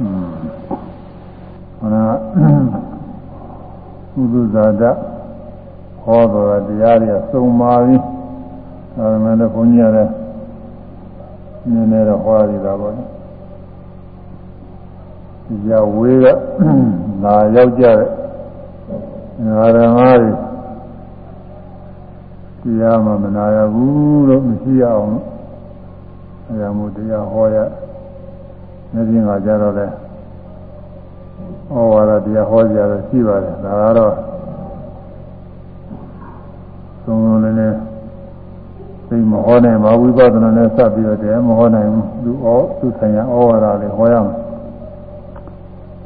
อืมဟောနာဥဒ္ဒဇာတဟောတော်တရားတွေစုံပါပြီအဲဒါမဲ့လည်းဘုန်းကြီးရတယ်နည်းနည်းတော့ဟောရတာပေါ့ဒီရဝေးကလာရောက်ကြတဲ့ငါဓမ္မတွေတရားမှမနာရဘူးလို့မရှိရအောင်အဲဒါမို့တရားဟောရ နေပြင်ကကြတော့လဲဩဝါဒတရားဟောကြရတော့ရှိပါတယ်ဒါကတော့သုံးလုံးလည်းလည်းသိမဟောနိုင်ပါဝိပဿနာနဲ့စပ်ပြီးတော့တရားမဟောနိုင်ဘူးသူဩသူဆိုင်ရာဩဝါဒလေးဟောရမယ်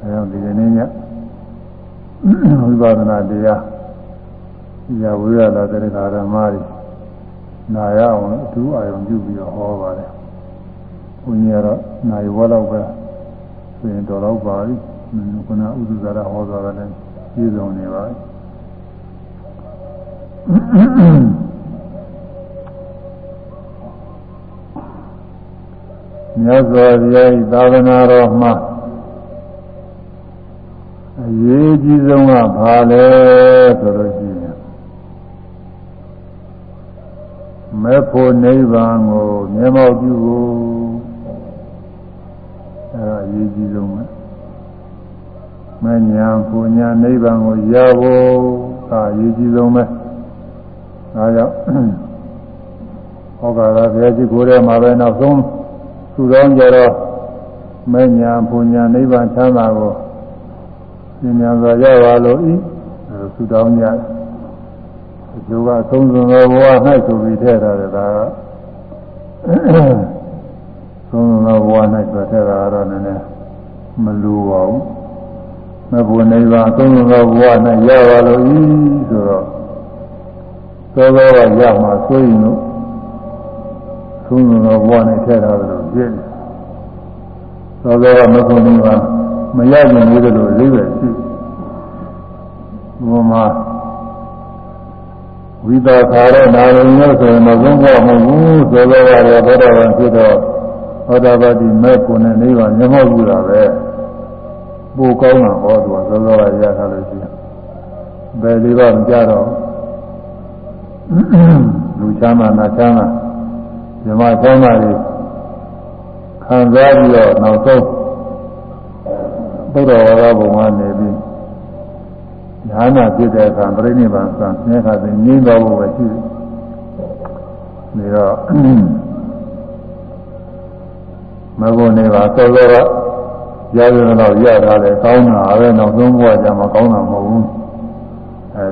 အဲဒါဒီနေ့ညဝိပဿနာတရားရဝိရလာတဲ့ခါဓမ္မတွေနာရအောင်အထူးအာရုံပြုပြီးတော့ဟောပါတယ် ဘုန်းကြီးကတော့နိုင်ဝက်တော့ပဲဆိုရင်တော်တော့ပါပြီခုနဥဒ္ဒဇာရဟောသွားတယ်ပြည့်စုံနေပါပြီမြတ်စွာဘုရားဤသာသနာတော်မှာအရေးကြီးဆုံးကဘာလဲဆိုလို့ရှိရင်မေဖို့နိဗ္ဗာန်ကိုမျက်မှောက်ပြုဖို့ အဲဒါအရေးကြီးဆုံးပဲမညာကိုညာနိဗ္ဗာန်ကိုရဖို့ဒါအရေးကြီးဆုံးပဲဒါကြောင့်ဟောကာရဘုရားကြီးကိုယ်ထဲမှာပဲနောက်ဆုံးသူတော်ကြတော့မညာပူညာနိဗ္ဗာန်ချမ်းသာကိုဉာဏ်စွာရပါလို့ဤသူတော်ကြအကျိုးကအဆုံးစွန်သောဘဝ၌ဆိုပြီးထည့်ထားတယ်ဒါက ဆုံးစွန်သောဘဝ၌ဆိုထည့်တာကတော့နည်းနည်းမလိုပါဘူးမဘုံနိဗ္ဗာန်ဆုံးစွန်သောဘဝ၌ရပါလို့ဤဆိုတော့သောသောကရမှာဆိုရင်လို့သုံးလုံးသောဘဝနဲ့ထည့်ထားတယ်လို့ပြည့်တယ်။သောသောကမကုန်ဘူးကမရရင်လေးတယ်လို့လေးပဲရှိ။ဘုမာဝိသခါရနာရုံလို့ဆိုရင်မဆုံးတော့မဟုတ်ဘူး။သောသောကလည်းဘောဓဘာဖြစ်တော့ သောတာပတိမဲ့ကိုနဲ့နေပါမျက်မှောက်ပြုတာပဲ။ပိုကောင်းတာဟောသူကသောသောကရထားလို့ရှိရင်ဘယ်လေးပါမကြတော့လူချမ်းသာနာချမ်းသာဓမ္မချမ်းသာတွေခံစားပြီးတော့နောက်ဆုံးဘုရားဝါဒဘုံကနေပြီးညာနာဖြစ်တဲ့အခါပြိဋိဘံဆံမြဲခါသိငြင်းတော်ဖို့ပဲရှိတယ်။ဒါတော့ မဘုံနေပါသောသောကရရတော့ရတာလေကောင်းတာပဲနောက်ဆုံးဘဝကျမှကောင်းတာမဟုတ်ဘူး။အဲ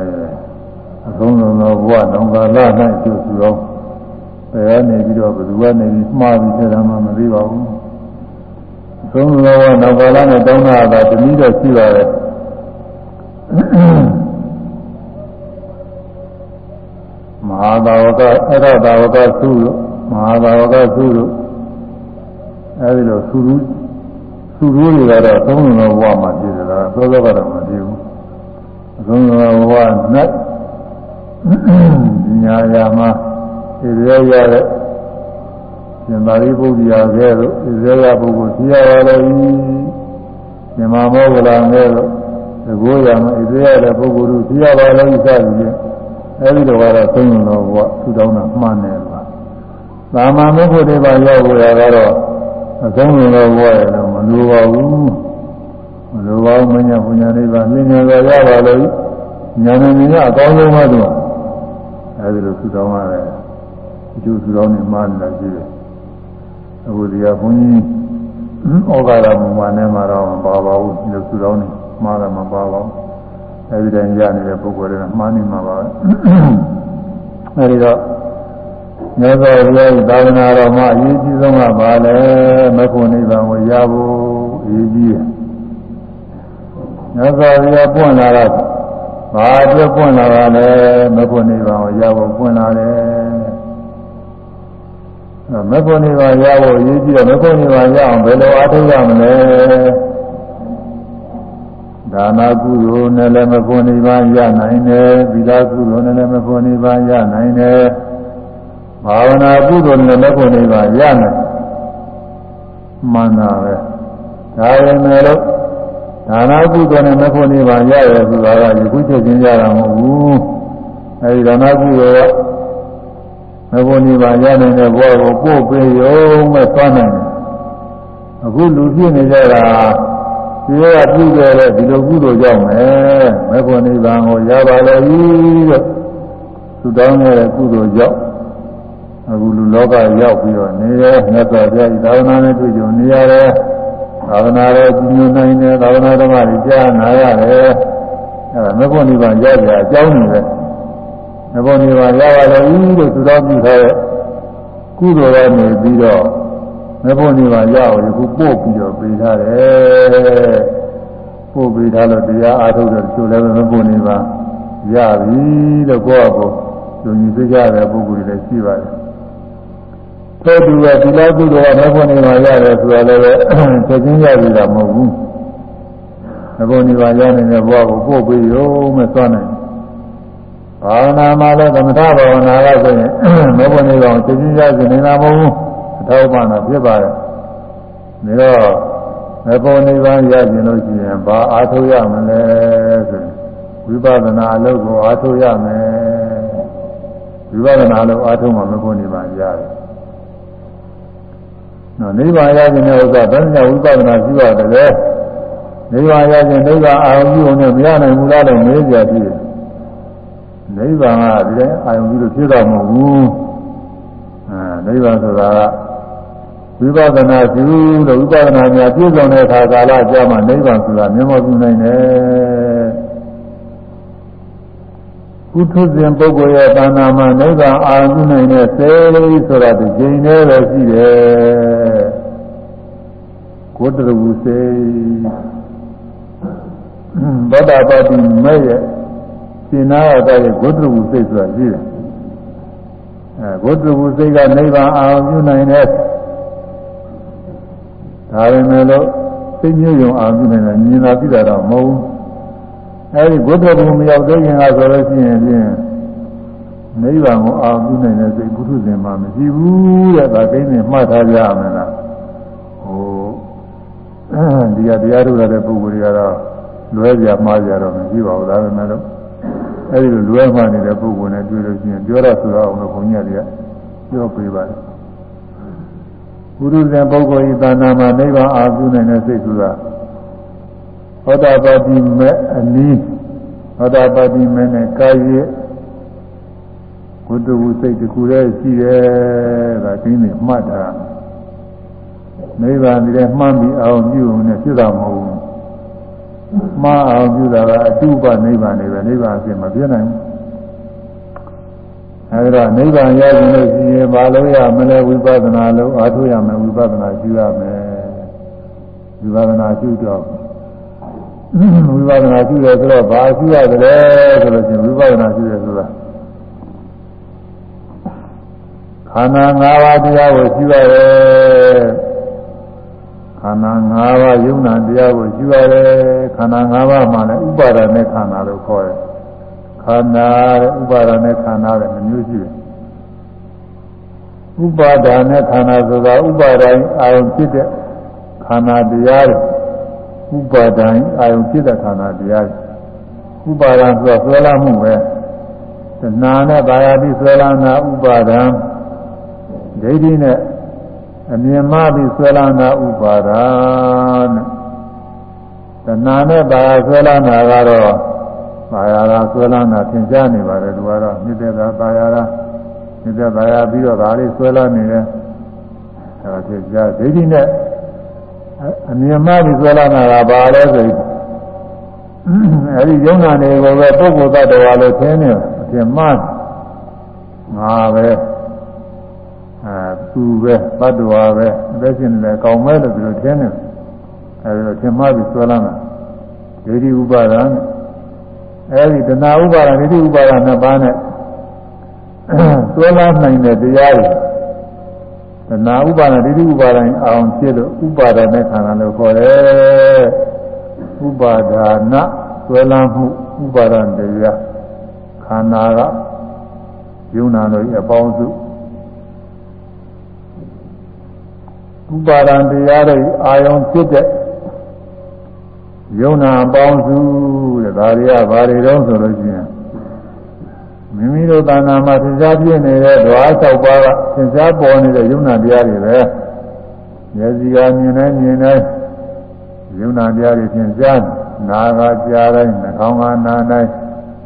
အဆုံးစုံသောဘဝတောင်ကာလ၌ကျုပ်စုတော်ဘယ်ကနေပြီးတော့ဘယ်သူကနေပြီးမှားပြီးဆက်တာမှမသိပါဘူး။သုံးလောကနောက်ကာလနဲ့တောင်းတာကတနည်းတော့ရှိပါတယ်။မဟာဘာဝကအရဘာဝကသုလို့မဟာဘာဝကသုလို့ အဲဒီလိုသုရုသုရုတွေကတော့သုံးလောဘဝမှာဖြစ်တယ်လားသောသောကတော့မဖြစ်ဘူး။သုံးလောဘဝ၌ညာယာမှာဣဇေယတဲ့ဉာဏ်ပါဠိပုဒ်ရာကဲလို့ဣဇေယပုဂ္ဂိုလ်သိရပါလေ၏မြမမောဂလာကဲလို့သဘောရမှာဣဇေယတဲ့ပုဂ္ဂိုလ်တို့သိရပါလေ၏စသည်ဖြင့်အဲဒီတော့ကတော့သုံးလုံးတော့ဘုရားထူထောင်တာမှန်တယ်ပါသာမန်မဟုတ်တဲ့ပါရောက်ဖို့ရတော့ အဆုံးလုံးတော့ဘုရားရတော့မလိုပါဘူးမလိုပါဘူးမညာပညာလေးပါမြင်ညာရပါလေဉာဏ်ဉာဏ်အကောင်းဆုံးမှတော့အဲဒီလိုထူထောင်ရတယ်အကျိုးသူတော်နဲ့မှားနေတာရှိတယ်အခုဒီကဘုန်းကြီးဩဃာရမူမာနဲ့မှာတော့မပါပါဘူးဒီလိုသူတော်နဲ့မှားတာမပါပါဘူးအဲဒီတိုင်းရနေတဲ့ပုဂ္ဂိုလ်တွေကမှားနေမှာပါပဲအဲဒီတော့ မြတ်စွာဘုရားသာသနာတော်မှာအရေးကြီးဆုံးကဘာလဲမဖို့နိဗ္ဗာန်ကိုရဖို့အရေးကြီးတယ်မြတ်စွာဘုရားပွင့်လာတော့ဘာအတွက်ပွင့်လာတာလဲမဖို့နိဗ္ဗာန်ကိုရဖို့ပွင့်လာတယ်မဂ္ဂနိဗ္ဗာန်ရဖို့ရည်ကြည့်တော့မဂ္ဂနိဗ္ဗာန်ရအောင်ဘယ်လိုအားထုတ်ရမလဲဒါနာကုသိုလ်နဲ့လည်းမဂ္ဂနိဗ္ဗာန်ရနိုင်တယ်သီလကုသိုလ်နဲ့လည်းမဂ္ဂနိဗ္ဗာန်ရနိုင်တယ် ဘာဝနာကုသိုလ်နဲ့မဂ္ဂနိဗ္ဗာန်ရနိုင်မှန်တာပဲဒါပေမဲ့လို့ဒါနကုသိုလ်နဲ့မဖို့နေပါရရဲဆိုတာကယခုချက်ချင်းရတာမဟုတ်ဘူးအဲဒီဒါနကုသိုလ်ကမဖို့နေပါရနိုင်တဲ့ဘဝကိုပို့ပေးရုံမဲ့သွားနိုင်တယ်အခုလူဖြစ်နေကြတာဒီကပြုခဲ့တဲ့ဒီလိုကုသိုလ်ကြောင့်ပဲမဖို့နေပါကိုရပါလေလို့သူတောင်းတဲ့ကုသိုလ်ကြောင့် အခုလူလောကရောက်ပြီးတော့နေရဲမြတ်စွာဘုရားဤသာသနာနဲ့တွေ့ကြုံနေရတယ်သာသနာတော်ကြီးညိုနိုင်တယ်သာသနာဓမ္မတွေကြားနာရတယ်အဲဒါမဘုနိဗ္ဗာန်ရကြအကြောင်းတွေပဲမဘုနိဗ္ဗာန်ရပါလေလို့သူတော်ပြုထားတဲ့ကုသိုလ်ကနေပြီးတော့မဘုနိဗ္ဗာန်ရအောင်ဒီခုပို့ပြီးတော့ပေးထားတယ်ပို့ပေးထားလို့တရားအားထုတ်တဲ့သူလည်းမဘုနိဗ္ဗာန်ရပြီလို့ကိုယ့်အကိုယုံကြည်သိကြတဲ့ပုဂ္ဂိုလ်တွေလည်းရှိပါတယ် သောတူကဒီလောက်ကုသိုလ်ကမဘုံနေမှာရတယ်ဆိုတာလည်းပဲချက်ချင်းရပြီလားမဟုတ်ဘူးမဘုံနေမှာရနေတဲ့ဘဝကိုပို့ပြီးရုံနဲ့သွားနိုင်ဘာဝနာမှာလည်းသမထဘာဝနာကဆိုရင်မဘုံနေကောင်ချက်ချင်းရစီနေတာမဟုတ်ဘူးအထောက်ပံ့တာဖြစ်ပါတယ်ဒါတော့မဘုံနေပါရခြင်းလို့ရှိရင်ဘာအားထုတ်ရမလဲဆိုရင်ဝိပဿနာအလုပ်ကိုအားထုတ်ရမယ်ဝိပဿနာအလုပ်အားထုတ်မှမဘုံနေပါရတယ် နော်နိဗ္ဗာန်ရခြင်းတဲ့ဥစ္စာဘယ်နဲ့ဝိပဿနာရှိရတယ်လဲနိဗ္ဗာန်ရခြင်းနိဗ္ဗာန်အာရုံပြုုံနဲ့မရနိုင်ဘူးလားလို့မေးကြကြည့်တယ်နိဗ္ဗာန်ကဒီတိုင်းအာရုံပြုလို့ဖြစ်တော့မဟုတ်ဘူးအာနိဗ္ဗာန်ဆိုတာကဝိပဿနာရှိလို့ဝိပဿနာများပြည့်စုံတဲ့အခါကာလကြာမှနိဗ္ဗာန်ဆိုတာမျက်မှောက်ပြုနိုင်တယ် ကုသဇဉ်ပုဂ္ဂိုလ်ရဲ့သာနာမှာနိဗ္ဗာန်အာရုံနိုင်တဲ့စေလေးဆိုတာဒီကျင်းနေပဲရှိတယ်ကိုတရဝုစေသောတာပတိမဲ့ရဲ့ရှင်နာရတဲ့ကိုတရဝုစိတ်ဆိုတာရှိတယ်အဲကိုတရဝုစိတ်ကနိဗ္ဗာန်အာရုံပြုနိုင်တဲ့ဒါပေမဲ့လို့စိတ်ညွတ်ယုံအာရုံပြုနိုင်တယ်မြင်တာသိတာတော့မဟုတ်ဘူး အဲဒီဘုဒ္ဓဘုံမရောက်သေးခင်ကဆိုလို့ရှိရင်ဖြင့်နိဗ္ဗာန်ကိုအာရုံပြုနိုင်တဲ့စိတ်ဘုထုဇဉ်မှာမရှိဘူးတဲ့ဒါကိန်းနဲ့မှတ်ထားကြရမယ်လားဟိုဒီကတရားထုတ်ရတဲ့ပုဂ္ဂိုလ်တွေကတော့လွဲပြမှားကြတော့မရှိပါဘူးဒါပေမဲ့လို့အဲဒီလိုလွဲမှားနေတဲ့ပုဂ္ဂိုလ်နဲ့တွေ့လို့ရှိရင်ပြောရဆိုတော့အောင်လို့ဘုန်းကြီးတွေကပြောပေးပါတယ်ဘုရုဇဉ်ပုဂ္ဂိုလ်ဤသာနာမှာနိဗ္ဗာန်အာရုံပြုနိုင်တဲ့စိတ်ဆိုတာ သောတာပတိမဲ့အနီးသောတာပတိမဲ့နဲ့ကာယရဲ့ဘုဒ္ဓဝုစိတ်တခုတည်းရှိတယ်ဒါကျင်းနေမှတ်တာနိဗ္ဗာန်ဒီထဲမှန်းပြီးအောင်ပြုုံနဲ့ဖြစ်တာမဟုတ်ဘူးမှားအောင်ပြုတာကအတုပနိဗ္ဗာန်နေပဲနိဗ္ဗာန်အဖြစ်မပြည့်နိုင်ဘူးအဲဒီတော့နိဗ္ဗာန်ရခြင်းလို့ရှိရင်ဘာလို့ရမလဲဝိပဿနာလို့အားထုတ်ရမယ်ဝိပဿနာရှုရမယ်ဝိပဿနာရှုတော့ ဝိပဿနာရှိတယ်ဆိုတော့ဘာရှိရတယ်ဆိုလို့ချင်းဝိပဿနာရှိတယ်ဆိုတာခန္ဓာ၅ပါးတရားကိုရှိရတယ်ခန္ဓာ၅ပါးယုံနာတရားကိုရှိရတယ်ခန္ဓာ၅ပါးမှာလည်းဥပါဒနဲ့ခန္ဓာလို့ခေါ်တယ်ခန္ဓာတဲ့ဥပါဒနဲ့ခန္ဓာတဲ့မျိုးရှိတယ်ဥပါဒနဲ့ခန္ဓာဆိုတာဥပါဒိုင်းအာရုံဖြစ်တဲ့ခန္ဓာတရားတဲ့ ဥပါဒံအာယုဖြစ်တဲ့ခန္ဓာတရားဥပါဒံဆိုဆွဲလာမှုပဲတဏှာနဲ့ဘာယာတိဆွဲလာနာဥပါဒံဒိဋ္ဌိနဲ့အမြင်မှပြီးဆွဲလာနာဥပါဒံနဲ့တဏှာနဲ့ဘာယာဆွဲလာနာကတော့ဘာယာကဆွဲလာနာသင်ကြားနေပါတယ်သူကတော့မြစ်တဲ့သာဘာယာကမြစ်တဲ့ဘာယာပြီးတော့ဒါလေးဆွဲလာနေတယ်အဲဒါဖြစ်ကြဒိဋ္ဌိနဲ့ အမြင်မှပြီးဆွဲလာတာကဘာလဲဆိုရင်အဲဒီယုံနာနေကိုပဲပုဂ္ဂိုလ်တ attva လို့ထင်နေအပြင်မှငါပဲအဲသူပဲတ attva ပဲအသက်ရှင်နေတယ်ကောင်းမဲလို့ဒီလိုထင်နေအဲဒီတော့ထင်မှပြီးဆွဲလာတာဒိဋ္ဌိဥပါဒံအဲဒီတဏှာဥပါဒံဒိဋ္ဌိဥပါဒံနှစ်ပါးနဲ့ဆွဲလာနိုင်တဲ့တရားတွေ သနာဥပါဒဒိဋ္ဌိဥပါဒံအောင်ဖြစ်လို့ဥပါဒနဲ့ခန္ဓာလို့ခေါ်တယ်ဥပါဒါနဆွဲလန်းမှုဥပါဒံတရားခန္ဓာကယုံနာတို့အပေါင်းစုဥပါဒံတရားတွေအာယုံဖြစ်တဲ့ယုံနာပေါင်းစုတဲ့ဒါတွေကဘာတွေတော့ဆိုလို့ရှိရင် မိမိတို့တဏ္ဍာမှာသင်္ချာပြည့်နေတဲ့ဓဝါ၆ပါးကသင်္ချာပေါ်နေတဲ့ယုံနာတရားတွေပဲမျက်စိကမြင်နေမြင်နေယုံနာတရားတွေသင်္ချာနာကကြားတိုင်းနှာခေါင်းကနာတိုင်း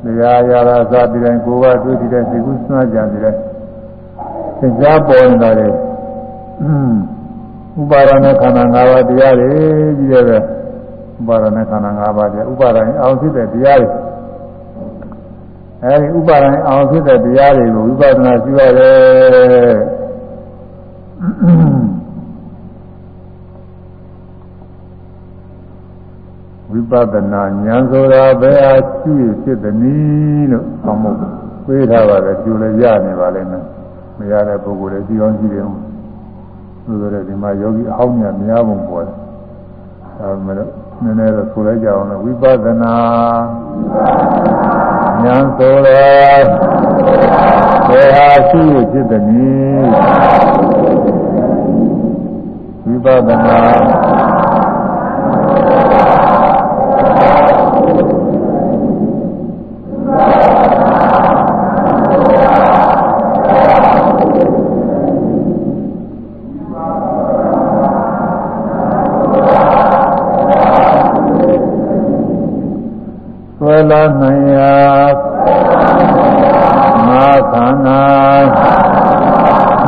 တရားရတာစသည်တိုင်းကိုယ်ကတွေ့တဲ့စိတ်ကူးစွမ်းကြတဲ့သင်္ချာပေါ်နေတာလေဥပါဒနာခန္ဓာ၅ပါးတရားတွေကြီးတယ်ပဲဥပါဒနာခန္ဓာ၅ပါးတရားဥပါဒနာအောင်ဖြစ်တဲ့တရားတွေ အဲဒီဥပါဒနာအောင်ဖြစ်တဲ့တရားတွေကိုဝိပဿနာရှိရတယ်ဝိပဿနာဉာဏ်ဆိုတာဘယ်အားရှိရဖြစ်သနည်းလို့ဆောင်းဖို့ပေးထားပါတယ်ကျူလည်းရနေပါလိမ့်မယ်မရတဲ့ပုဂ္ဂိုလ်လည်းကြည့်အောင်ကြည့်တယ်ဆိုတော့ဒီမှာယောဂီအဟောင်းများများပုံပေါ်တယ်အဲဒါမဲ့ နည်းနည်းတော့ဆိုလိုက်ကြအောင်လို့ဝိပဿနာဉာဏ်ဆိုတာဘယ်ဟာရှိရဖြစ်သနည်းဝိပဿနာလာ နိုင်ရာငါခန္ဓာ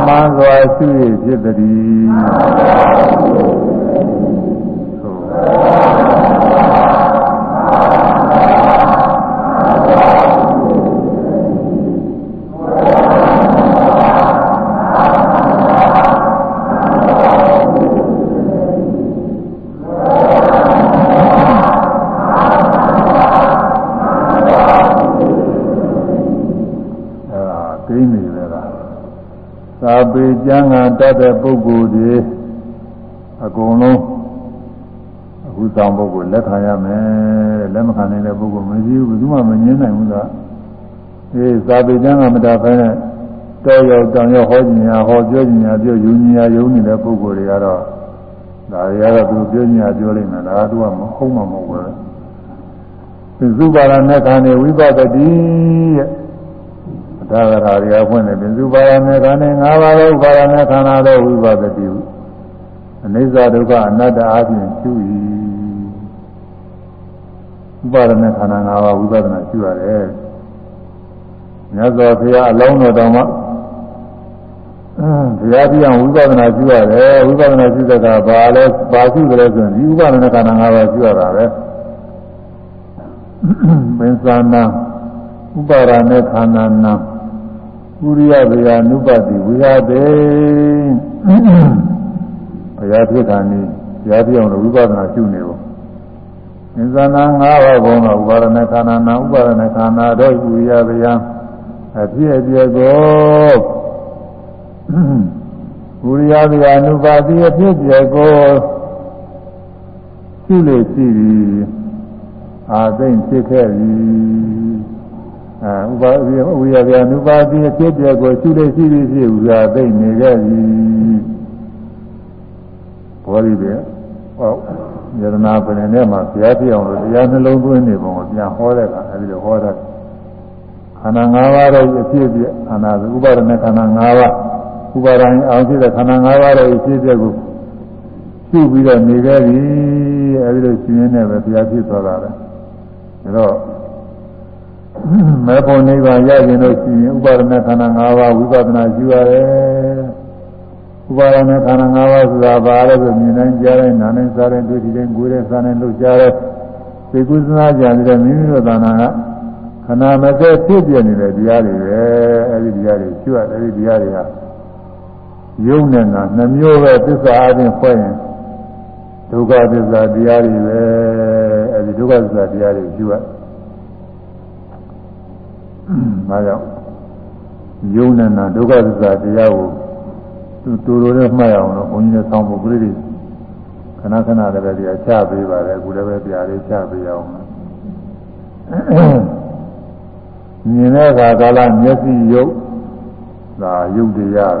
မှန်စွာရှိဖြစ်သည်ပေ ကျမ်းဂန်တတ်တဲ့ပုဂ္ဂိုလ်တွေအကုန်လုံးအခုဆောင်ပုဂ္ဂိုလ်လက်ခံရမယ်လက်မခံနိုင်တဲ့ပုဂ္ဂိုလ်မရှိဘူးဘယ်သူမှမငြင်းနိုင်ဘူးလားအေးသာပေကျမ်းဂန်မတတ်ဖဲနဲ့တော်ရောက်တောင်ရောက်ဟောညာဟောပြောညာပြောယူညာယုံနေတဲ့ပုဂ္ဂိုလ်တွေကတော့ဒါတွေကတော့သူပြောညာပြောလိမ့်မယ်ဒါကသူကမဟုတ်မှမဟုတ်ဘူးသုဘာရနဲ့ခံနေဝိပဿတိရဲ့ သာဂရာရိယဖွင့်နေပြင်စုပါရမေခန္ဓာ၅ပါးသောဥပါရမေခန္ဓာသောဝိပဿတိဟုအနိစ္စဒုက္ခအနတ္တအားဖြင့်ရှု၏ဥပါရမေခန္ဓာ၅ပါးဝိပဿနာရှုရတယ်မြတ်စွာဘုရားအလုံးတော်တော်မှာဘုရားပြအောင်ဝိပဿနာရှုရတယ်ဝိပဿနာရှုတဲ့ကဘာလဲဘာရှုတယ်လဲဆိုရင်ဒီဥပါဒနာခန္ဓာ၅ပါးရှုရတာပဲပင်သာနာဥပါဒနာခန္ဓာနာ ဥရိယဗျာနုပတိဝိဟာတေဘုရားဖြစ်တာနည်းဘုရားပြောင်းလို့ဝိပဿနာရှုနေဖို့ဉာဏ်နာ၅ပါးဘုံကဥပါဒနာခန္ဓာနာဥပါဒနာခန္ဓာတော့ဥရိယဗျာအဖြစ်အပျက်ကိုဥရိယဗျာနုပတိအဖြစ်အပျက်ကိုရှုလေရှိသည်အာသိမ့်ဖြစ်ခဲ့သည်အဲ ဥပါဝိဝိယဗျာနုပါတိအဖြစ်ပြကိုရှိလို့ရှိပြီးဖြစ်ဥစွာသိနေခဲ့ပြီဘောရီပဲဟောယရနာပင်နဲ့မှာဘုရားပြအောင်လို့တရားနှလုံးသွင်းနေပုံကိုပြန်ဟောတဲ့ကအဲဒီလိုဟောတာခန္ဓာ၅ပါးရဲ့အဖြစ်ပြခန္ဓာဥပါဒณะခန္ဓာ၅ပါးဥပါဒံအောင်ဖြစ်တဲ့ခန္ဓာ၅ပါးရဲ့အဖြစ်ပြကိုရှုပြီးတော့နေခဲ့ပြီအဲဒီလိုရှင်ရင်းနဲ့ပဲဘုရားဖြစ်သွားတာပဲဒါတော့ မေဖို့နိဗ္ဗာန်ရခြင်းလို့ရှိရင်ဥပါဒနာခန္ဓာ၅ပါးဝိပဿနာရှိရတယ်။ဥပါဒနာခန္ဓာ၅ပါးဆိုတာဘာလဲဆိုမြင်နိုင်ကြားနိုင်နားနိုင်စားနိုင်တွေ့ထိနိုင်ကိုယ်နဲ့စားနိုင်လို့ကြားတဲ့သိကုသနာကြံတဲ့မိမိတို့သာနာကခန္ဓာမစဲဖြစ်ပြနေတဲ့တရားတွေပဲအဲဒီတရားတွေရှိရတယ်အဲဒီတရားတွေကယုံနေတာနှမျိုးပဲသစ္စာအချင်းဖွဲ့ရင်ဒုက္ခသစ္စာတရားတွေပဲအဲဒီဒုက္ခသစ္စာတရားတွေရှိရတယ် ဒါကြောင့်ယုံနဲ့နာဒုက္ခသစ္စာတရားကိုတူတူနဲ့မှတ်အောင်လို့ဘုန်းကြီးနဲ့ဆောင်းဖို့ကလေးတွေခဏခဏလည်းပဲတရားချပေးပါတယ်အခုလည်းပဲတရားလေးချပေးအောင်။မြင်တဲ့အခါကာလမျက်စိယုတ်ဒါယုတ်တရား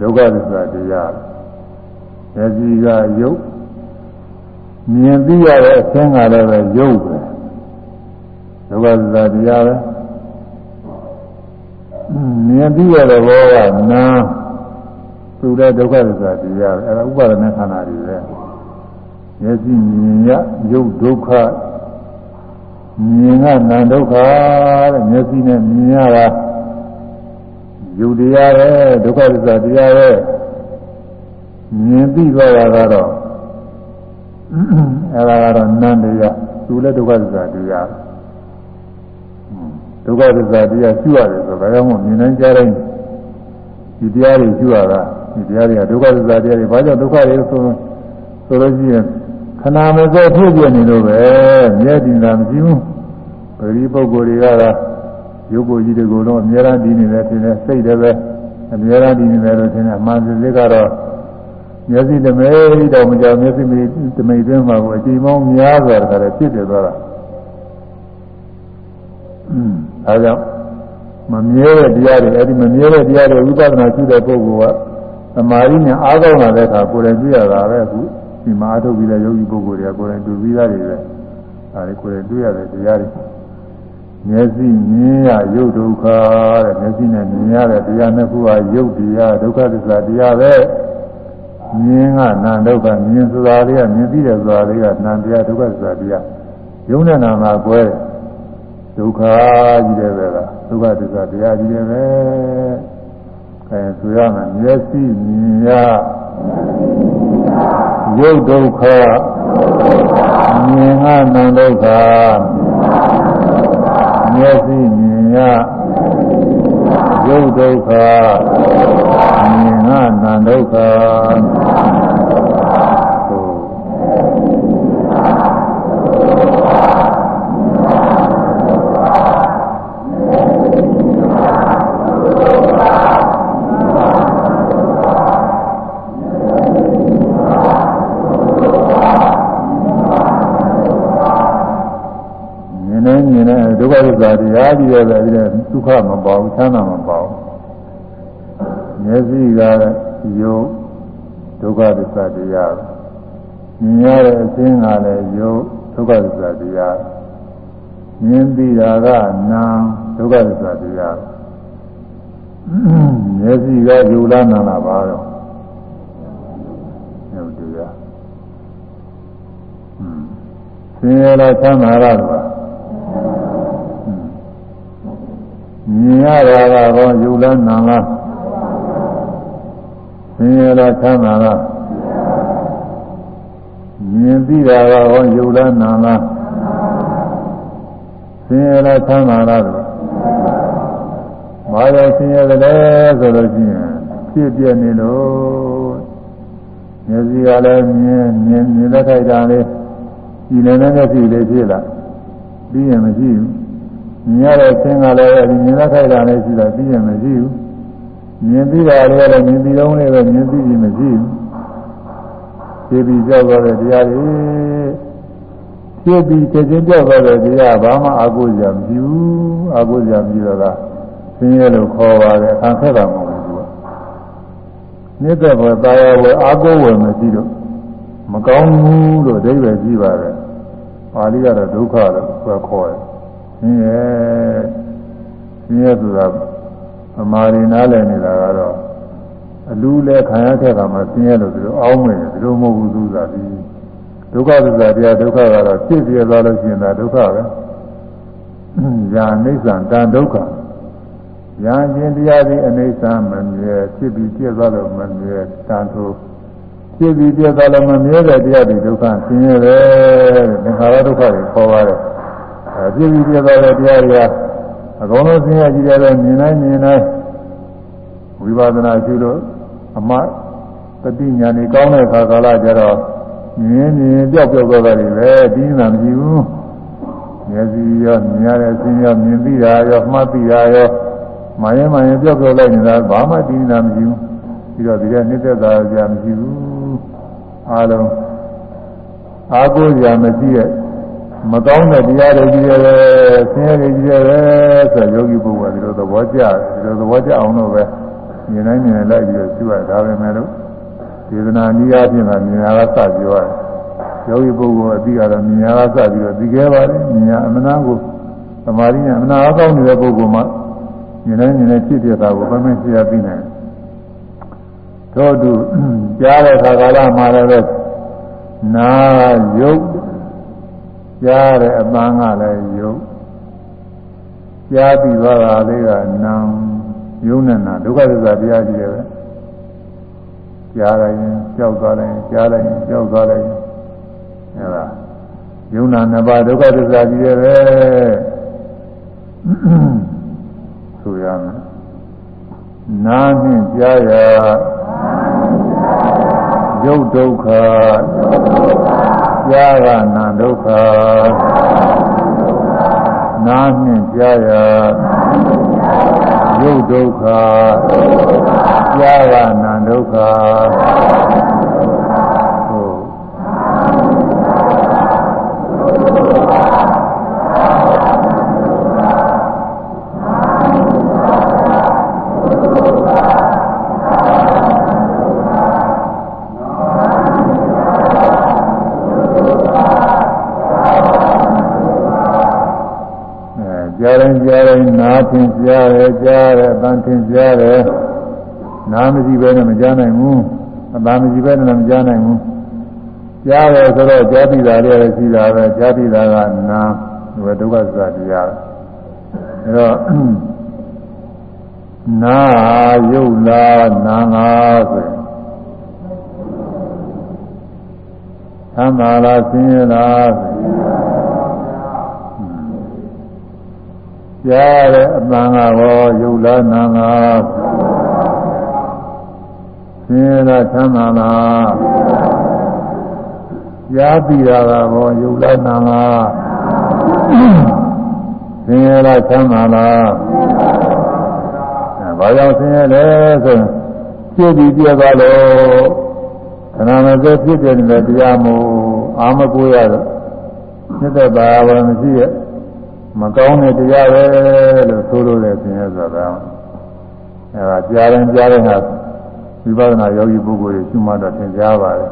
ဒုက္ခသစ္စာတရားမျက်စိကယုတ်မြင်သိရတဲ့အခြင်းကလည်းပဲရုပ်ပဲဒုက္ခသစ္စာတရားပဲ မြင်သိရတဲ့ဘောကနာသူတဲ့ဒုက္ခသစ္စာတရားပဲအဲဒါဥပါဒณะခန္ဓာတွေပဲမျက်စိမြင်ရရုပ်ဒုက္ခမြင်ကနာဒုက္ခတဲ့မျက်စိနဲ့မြင်ရတာယုတ်တရားပဲဒုက္ခသစ္စာတရားပဲမြင်သိသွားတာကတော့အဲဒါကတော့နန္တရားသူလည်းဒုက္ခသစ္စာတရား ဒုက္ခသစ္စာတရားရှိရတယ်ဆိုတော့ဒါကြောင့်မို့မြင်နိုင်ကြတဲ့ဒီတရားတွေရှိရတာဒီတရားတွေကဒုက္ခသစ္စာတရားတွေဘာကြောင့်ဒုက္ခတွေဆိုဆိုလို့ရှိရင်ခဏမစဲဖြစ်ပြနေလို့ပဲမြဲတည်တာမရှိဘူးပရိပုဂ္ဂိုလ်တွေကတော့ရုပ်ကိုယ်ကြီးတွေကိုတော့အများအားတည်နေတယ်ထင်တယ်စိတ်လည်းပဲအများအားတည်နေတယ်လို့ထင်တယ်အမှန်စစ်ကတော့မျက်စိတမဲတော့မကြောက်မျက်စိမတမိတ်သွင်းမှာကိုအချိန်ပေါင်းများစွာတခါတည်းဖြစ်တယ်သွားတာอืม အဲကြောင့်မမြဲတဲ့တရားတွေအဲဒီမမြဲတဲ့တရားတွေဝိပဿနာရှိတဲ့ပုဂ္ဂိုလ်ကသမာဓိနဲ့အားကောင်းလာတဲ့အခါကိုယ်တိုင်တွေ့ရတာပဲအခုဒီမှာအထုတ်ပြီးတဲ့ယောဂီပုဂ္ဂိုလ်တွေကကိုယ်တိုင်တွေ့ပြီးသားတွေပဲအဲဒီကိုယ်တိုင်တွေ့ရတဲ့တရားတွေမျက်စိမြင်ရရုပ်ဒုက္ခတဲ့မျက်စိနဲ့မြင်ရတဲ့တရားနှစ်ခုဟာရုပ်တရားဒုက္ခသစ္စာတရားပဲမြင်ကနာဒုက္ခမြင်ဆိုတာလေးကမြင်ပြီးတဲ့ဆိုတာလေးကနာတရားဒုက္ခဆိုတာတရားယုံနဲ့နာမှာကွဲ ဒုက္ခကြီးတယ်ပဲလားဒုက္ခသစ္စာတရားကြီးတယ်ပဲအဲဆိုရမယ်မျက်စိမြင်ရရုပ်ဒုက္ခမြင်ကနာဒုက္ခမျက်စိမြင်ရရုပ်ဒုက္ခမြင်ငါနာဒုက္ခဒု က္ခသစ္စာတရားကြီးရဲ့ပဲဒီဒုက္ခမပေါဘူးချမ်းသာမပေါဘူးမျက်စိကယုတ်ဒုက္ခသစ္စာတရားမြင်ရတဲ့အခြင်းကလည်းယုတ်ဒုက္ခသစ္စာတရားမြင်ပြီးတာကနာဒုက္ခသစ္စာတရားမျက်စိကယုတ်လားနာလားပါတော့ယုတ်တရားဆင်းရဲလားချမ်းသာလား မြင်ရတာကတော့ယူလားနာလားဆင်းရဲလားချမ်းသာလားမြင်ပြီးတာကတော့ယူလားနာလားဆင်းရဲလားချမ်းသာလားဘာလို့ဆင်းရဲတယ်ဆိုလို့ရှိရင်ဖြစ်ပြနေလို့မျက်စိကလည်းမြင်မြင်မြင်တဲ့ခိုက်တာလေးဒီလည်းနဲ့မျက်စိလေးဖြစ်လာပြီးရင်မရှိဘူး မြင်ရတဲ့ခြင်းကလည်းဒီမြင်တဲ့ခိုက်တာလေးရှိတာပြီးရင်မရှိဘူးမြင်ပြီးတာလည်းလည်းမြင်ပြီးတော့လည်းပဲမြင်ပြီးရင်မရှိဘူးဖြစ်ပြီးကြောက်သွားတဲ့တရားတွေဖြစ်ပြီးချက်ချင်းကြောက်သွားတဲ့တရားဘာမှအကုသိုလ်မရှိဘူးအကုသိုလ်မရှိတော့ကဆင်းရဲလို့ခေါ်ပါတယ်ခံခက်တာမဟုတ်ဘူးကမြစ်တဲ့ဘယ်တာယာဝယ်အာကိုဝယ်မရှိတော့မကောင်းဘူးလို့အဓိပ္ပာယ်ရှိပါတယ်ပါဠိကတော့ဒုက္ခလို့ခေါ်တယ် ဆင်းရဲဆင်းရဲဆိုတာအမာရီနားလည်နေတာကတော့အလူလဲခံရခဲ့တာမှဆင်းရဲလို့ဒီလိုအောင်းမယ်ဒီလိုမဟုတ်ဘူးသူသာဒီဒုက္ခသစ္စာတရားဒုက္ခကတော့ဖြစ်ပြသွားလို့ရှိရင်ဒါဒုက္ခပဲညာအိဋ္ဌံတန်ဒုက္ခညာခြင်းတရားသည်အိဋ္ဌံမမြဲဖြစ်ပြီးပြည့်သွားလို့မမြဲတန်ထိုးဖြစ်ပြီးပြည့်သွားလို့မမြဲတဲ့တရားတွေဒုက္ခဆင်းရဲတယ်သင်္ခါရဒုက္ခတွေခေါ်ပါတယ် အပြည့်ပြီးပြသွားတဲ့တရားတွေကအကုန်လုံးဆင်းရဲကြည့်ရတဲ့မြင်တိုင်းမြင်တိုင်းဝိပဿနာရှုလို့အမတတိညာနေကောင်းတဲ့ခါကာလကျတော့မြင်မြင်ပြောက်ပြောက်သွားတာတွေပဲဒီနာမရှိဘူးမျက်စိရောမြင်ရတဲ့အခြင်းရောမြင်ပြီးတာရောမှတ်ပြီးတာရောမာရင်မာရင်ပြောက်ပြောက်လိုက်နေတာဘာမှဒီနာမရှိဘူးပြီးတော့ဒီကနှိမ့်သက်တာကြာမရှိဘူးအားလုံးအာကိုကြာမရှိရဲ့ မကောင်းတဲ့တရားတွေကြီးရဲဆင်းရဲတွေကြီးရဲဆိုယောဂီပုဂ္ဂိုလ်ကဒီလိုသဘောကျဒီလိုသဘောကျအောင်လို့ပဲမြင်တိုင်းမြင်လိုက်ပြီးတော့ရှိရဒါပဲမဲ့လို့ဒေသနာနည်းအားဖြင့်ကမြင်ရတာစပြောရတယ်ယောဂီပုဂ္ဂိုလ်အပြီးကတော့မြညာကစပြီးတော့ပြီးခဲ့ပါတယ်မြညာအမနာကိုသမာဓိနဲ့အမနာအကောင်းနေတဲ့ပုဂ္ဂိုလ်မှမြင်နေမြင်နေဖြစ်ပြတာကိုဘယ်မှသိရပြီးနိုင်တို့သူကြားတဲ့ခါကာလမှာလည်းနာယုတ် ကြားတဲ့အပန်းကလည်းယုတ်ကြားပြီးသွားတာလေးကနာယုံနဲ့နာဒုက္ခသစ္စာတရားကြီးတယ်ပဲကြားလိုက်ရင်ကြောက်သွားလိုက်ရင်ကြားလိုက်ရင်ကြောက်သွားလိုက်ရင်အဲဒါယုံနာနှစ်ပါးဒုက္ခသစ္စာကြီးတယ်ပဲဆိုရမယ်နာနှင့်ကြားရယုတ်ဒုက္ခ ကြားကနာဒုက္ခနာနှင့်ကြားရယုတ်ဒုက္ခကြားကနာဒုက္ခကြားရင်ကြားရင်နား ထင်ကြားတယ်ကြားတယ်အပန်းထင်ကြားတယ်နားမရှိဘဲနဲ့မကြားနိုင်ဘူးအပန်းမရှိဘဲနဲ့မကြားနိုင်ဘူးကြားတယ်ဆိုတော့ကြားပြီးတာလည်းရှိတာပဲကြားပြီးတာကနာဒီဘဒုက္ခစတရားအဲတော့နာယုတ်လားနာငါဆိုရင်သံသာလားဆင်းရဲလားဆို ကြားတဲ့အပန်းကဘောယုတ်လားနာငါဆင်းရဲလားချမ်းသာလားကြားပြီးတာကဘောယုတ်လားနာငါဆင်းရဲလားချမ်းသာလားဘာကြောင့်ဆင်းရဲလဲဆိုရင်ဖြစ်ပြီးပြသွားလို့ခဏမစဲဖြစ်တယ်တဲ့တရားမို့အာမကိုရတော့ဖြစ်တဲ့ဘာဝမရှိရဲ့ မကောင်းတဲ့တရားပဲလို့ဆိုလို့လည်းသင်ရဆိုတာအဲဒါကြားရင်ကြားရင်ဟာဝိပဿနာယောဂီပုဂ္ဂိုလ်တွေရှုမှတ်တော့သင်ကြားပါတယ်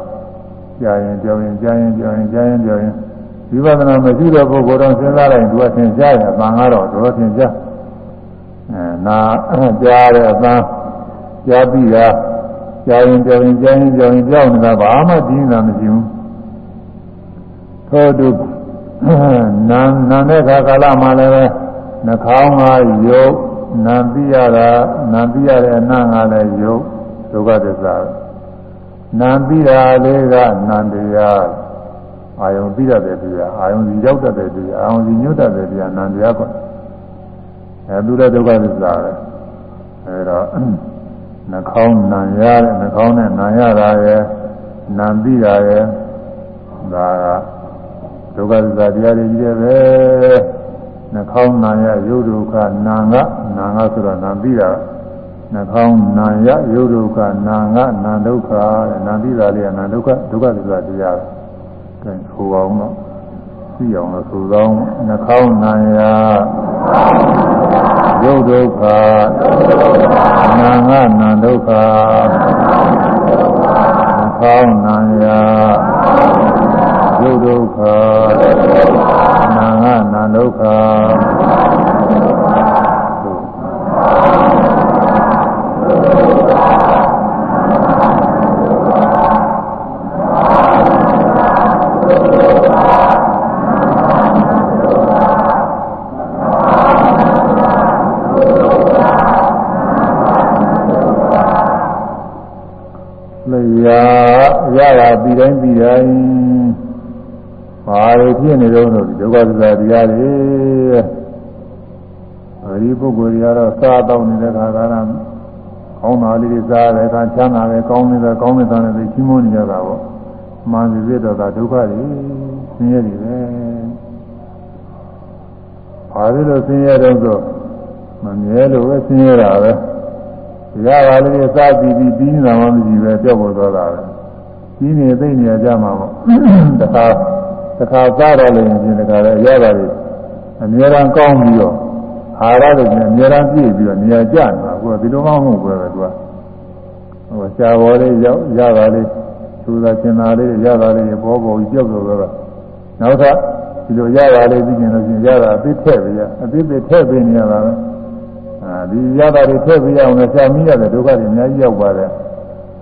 ကြားရင်ကြောင်းရင်ကြားရင်ကြောင်းရင်ကြားရင်ကြောင်းရင်ဝိပဿနာမရှိတဲ့ပုဂ္ဂိုလ်တော့စဉ်းစားလိုက်သူကသင်ကြားရင်အပန်းကတော့တော့သင်ကြားအဲနာကြားတဲ့အပန်းကြားပြီးတာကြားရင်ကြောင်းရင်ကြားရင်ကြောင်းရင်ကြောက်နေတာဘာမှပြင်းတာမရှိဘူးထို့သူ နာနာတဲ့ခါကာလမှာလည်းပဲနှာခေါင်းကယုတ်နာပြရတာနာပြရတဲ့အနံ့ကလည်းယုတ်ဒုက္ခသစ္စာနာပြတာလေးကနန္တရားအာယုံပြရတဲ့တရားအာယုံစီရောက်တတ်တဲ့တရားအာယုံစီညွတ်တတ်တဲ့တရားနန္တရားကအဲသူတဲ့ဒုက္ခသစ္စာပဲအဲတော့နှာခေါင်းနံရတဲ့နှာခေါင်းနဲ့နံရတာရဲ့နံပြတာရဲ့ဒါက ဒုက္ခသစ္စာတရားတွေကြီးတယ်ပဲနှာခေါင်းနာရယုတ်ဒုက္ခနာငါနာငါဆိုတော့နာပြီးတာနှာခေါင်းနာရယုတ်ဒုက္ခနာငါနာဒုက္ခနာပြီးတာလေးကနာဒုက္ခဒုက္ခသစ္စာတရားကဲဟိုအောင်တော့သိအောင်လို့ဆိုသောနှာခေါင်းနာရယုတ်ဒုက္ခနာငါနာဒုက္ခနှာခေါင်းနာရ ယုတ်ဒုက္ခနာငါနာဒုက္ခလျာရတာပြီးတိုင်းပြီးတိုင်း ဘာတွေဖြစ်နေတော့လို့ဒုက္ခသစ္စာတရားတွေအဲဒီပုဂ္ဂိုလ်တွေကတော့စားတော့နေတဲ့ခါကလာကောင်းတာလေးတွေစားတယ်ခါချမ်းသာတယ်ကောင်းနေတာကောင်းနေတာနဲ့သိချင်းမွနေကြတာပေါ့မှန်စီစစ်တော့ဒါဒုက္ခတွေဆင်းရဲတွေပဲဘာလို့လို့ဆင်းရဲတော့ဆိုမမြဲလို့ပဲဆင်းရဲတာပဲရပါလေးတွေစားပြီးပြီးပြီးနေတာမှမရှိပဲပြောက်ပေါ်သွားတာပဲကြီးနေသိနေကြမှာပေါ့တခါ တခါစားတော့လည်းရင်တခါလည်းရပါလေအများရန်ကောင်းပြီးတော့အာရတွေနဲ့အများရန်ပြည့်ပြီးတော့နေရာကျနေတာကိုကဒီလိုမှမဟုတ်ဘူးပဲသူကဟိုရှားဘော်လေးရောက်ရပါလေသူသူသာကျင်သာလေးရတာလေးပေါ်ပေါ်ကြီးပြောက်တော့တော့နောက်ထပ်ဒီလိုရတာလေးသိကျင်လို့ရှိရင်ရတာအသိထည့်ပေးရအသိသိထည့်ပေးနေရတာပဲအာဒီရတာတွေထည့်ပေးရအောင်လည်းရှာမိရတဲ့ဒုက္ခတွေအများကြီးရောက်ပါတယ်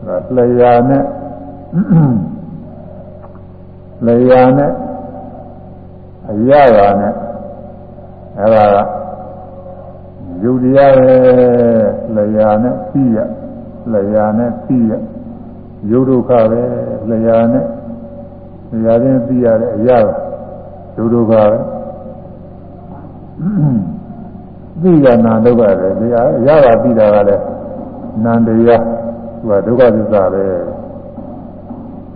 ဒါလျာနဲ့လျာနဲ့ အရရာနဲ့အဲ့ဒါကယုတ်တရားပဲလျာနဲ့ပြီးရလျာနဲ့ပြီးရယုတ်ဒုက္ခပဲလျာနဲ့လျာချင်းပြီးရတဲ့အရာယုတ်ဒုက္ခပဲပြီးရနာဒုက္ခပဲလျာအရာကပြီးတာကလည်းနန္တရားသူကဒုက္ခသစ္စာပဲ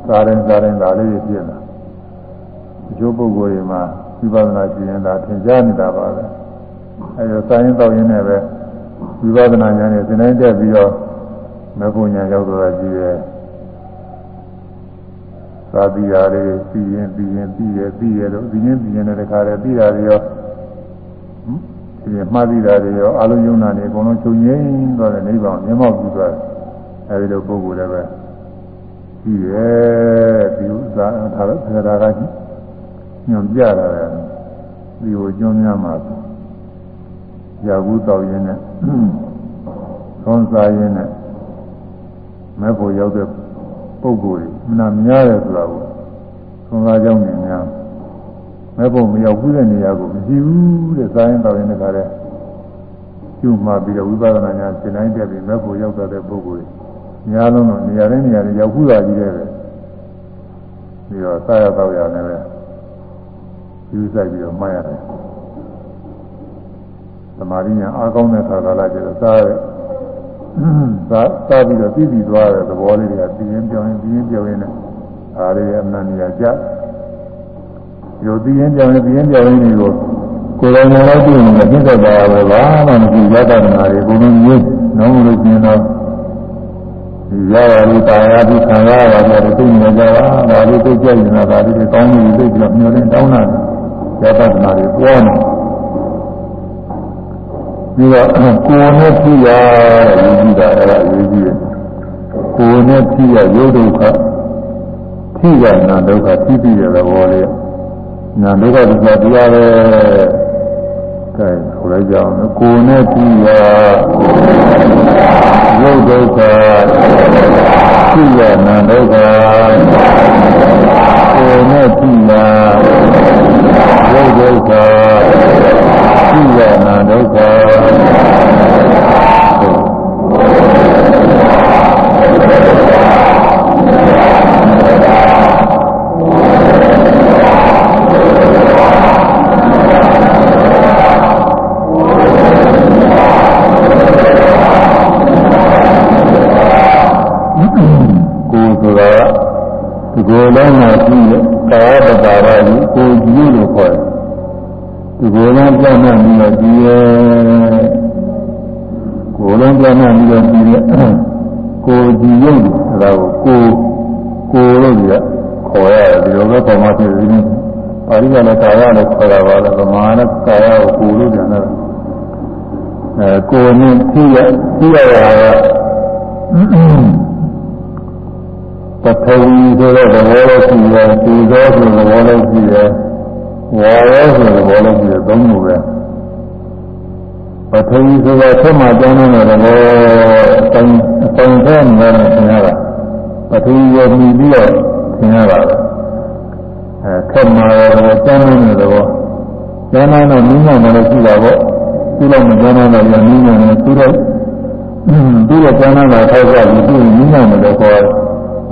သာရင်သာရင်ဒါလေးပြည့်လာအကျိုးပုဂ္ဂိုလ်တွေမှာ ဝိပဿနာကျင့်တာသင်ကြားနေတာပါပဲအဲဒါစာရင်တော့ရင်းနဲ့ပဲဝိပဿနာဉာဏ်နဲ့သင်တိုင်းတက်ပြီးတော့မဘုံညာရောက်တော့ကြည့်ရဲ့သာပြီးရလေးပြီးရင်ပြီးရင်ပြီးရပြီးရတော့ပြီးရင်ပြီးရင်လည်းတခါတည်းပြီးတာတွေရောဒီမှားပြီးတာတွေရောအလုံးယုံနာတွေအကုန်လုံးချုပ်ငိမ့်သွားတဲ့နိဗ္ဗာန်မျက်မှောက်ပြုသွားတယ်အဲဒီလိုပုဂ္ဂိုလ်လည်းပဲပြီးရဲ့ဒီဥစ္စာထားတော့ဆရာက ညွန်ပြတာလေဒီကိုကျွမ်းများမှာရာဘူးတောက်ရင်းနဲ့သွန်စားရင်းနဲ့မဲ့ဖို့ရောက်တဲ့ပုံကိုယ်ကြီးမနာများတယ်ဆိုတာကိုသွန်စားကြောင်းနေများမဲ့ဖို့မရောက်ဘူးတဲ့နေရာကိုမရှိဘူးတဲ့စားရင်တောက်ရင်းတခါတည်းကျူမှပြီးတော့ဝိပဿနာညာသင်တိုင်းတက်ပြီးမဲ့ဖို့ရောက်တဲ့ပုံကိုယ်ကြီးများလုံးတော့နေရာတိုင်းနေရာတွေရောက်ခုတာကြီးတယ်ပဲပြီးတော့စားရတော့ရတယ်ပဲ ယူဆိုင်ပြီးတော့မှတ်ရတယ်သမာဓိညာအားကောင်းတဲ့ခါကာလကျတော့စားရစားစားပြီးတော့ပြီးပြီးသွားတဲ့သဘောလေးတွေကပြင်းပြောင်းရင်ပြင်းပြောင်းရင်လည်းအားရအမှန်တရားကြရိုပြီးရင်ပြောင်းရင်ပြင်းပြောင်းရင်တွေကိုကိုယ်တော်များတော့ပြင်းနေပြင်းသက်တာပဲဘာမှမရှိရတနာတွေဘုံလုံးကြီးလုံးလို့ပြင်းတော့ရရလို့တာယာပြီးခံရရတယ်သိနေကြတာဒါလေးသိကြနေတာဒါလေးကောင်းနေပြီသိပြီးတော့မျောလင်းတောင်းတာ ရတနာတွေပေါ်နေပြီးတော့ကိုယ်နဲ့ဖြစ်ရတဲ့ယူကြည့်တာအဲ့ဒါယူကြည့်တယ်ကိုယ်နဲ့ဖြစ်ရရုပ်ဒုက္ခဖြစ်ရနာဒုက္ခဖြစ်ပြီးတဲ့သဘောလေးနာဒုက္ခဒီကတရားပဲကဲဆိုလိုက်ကြအောင်ကိုယ်နဲ့ဖြစ်ရရုပ်ဒုက္ခဖြစ်ရနာဒုက္ခ ကိုယ်နဲ့ဖြစ်ရရုပ်ဒုက္ခရှိရနာဒုက္ခ ယ်လုံးမှာရှိတဲ့ကာယပတာရကြီးကိုယ်ကြီးလို့ခေါ်တယ်ဒီကိုယ်လုံးပြောင်းမှပြီးတော့ဒီရဲ့ကိုယ်လုံးပြောင်းမှပြီးတော့ဒီရဲ့ကိုယ်ကြည်ရုပ်ဒါကိုကိုကိုယ်လို့ရခေါ်ရတယ်ဒီလိုပဲပုံမှန်ဖြစ်နေတယ်ပါဠိကလည်းကာယလို့ခေါ်တာပါလားဗမာလည်းကာယကိုကိုယ်လို့ပြန်တယ်အဲကိုယ်နဲ့ကြည့်ရကြည့်ရတာက ပထဝီဆိုတဲ့သဘောလေးရှိတယ်၊ဒီသောဆိုတဲ့သဘောလေးရှိတယ်ဝါရောဆိုတဲ့ဘောလုံးကြီးသုံးခုပဲပထဝီဆိုတာဆက်မှကျောင်းနေတဲ့ဘောတိုင်တိုင်တဲ့နေနဲ့သင်ရတာပထဝီရောမြည်ပြီးတော့သင်ရတာအဲခက်မှာရောကျောင်းနေတဲ့ဘောကျောင်းတော့မိညာနဲ့ရှိတာပေါ့သူ့လောက်မကျောင်းတော့ရမိညာနဲ့သူ့တော့သူ့ရဲ့ကျောင်းတော့ထောက်ကြပြီးသူ့မိညာနဲ့တော့ခေါ်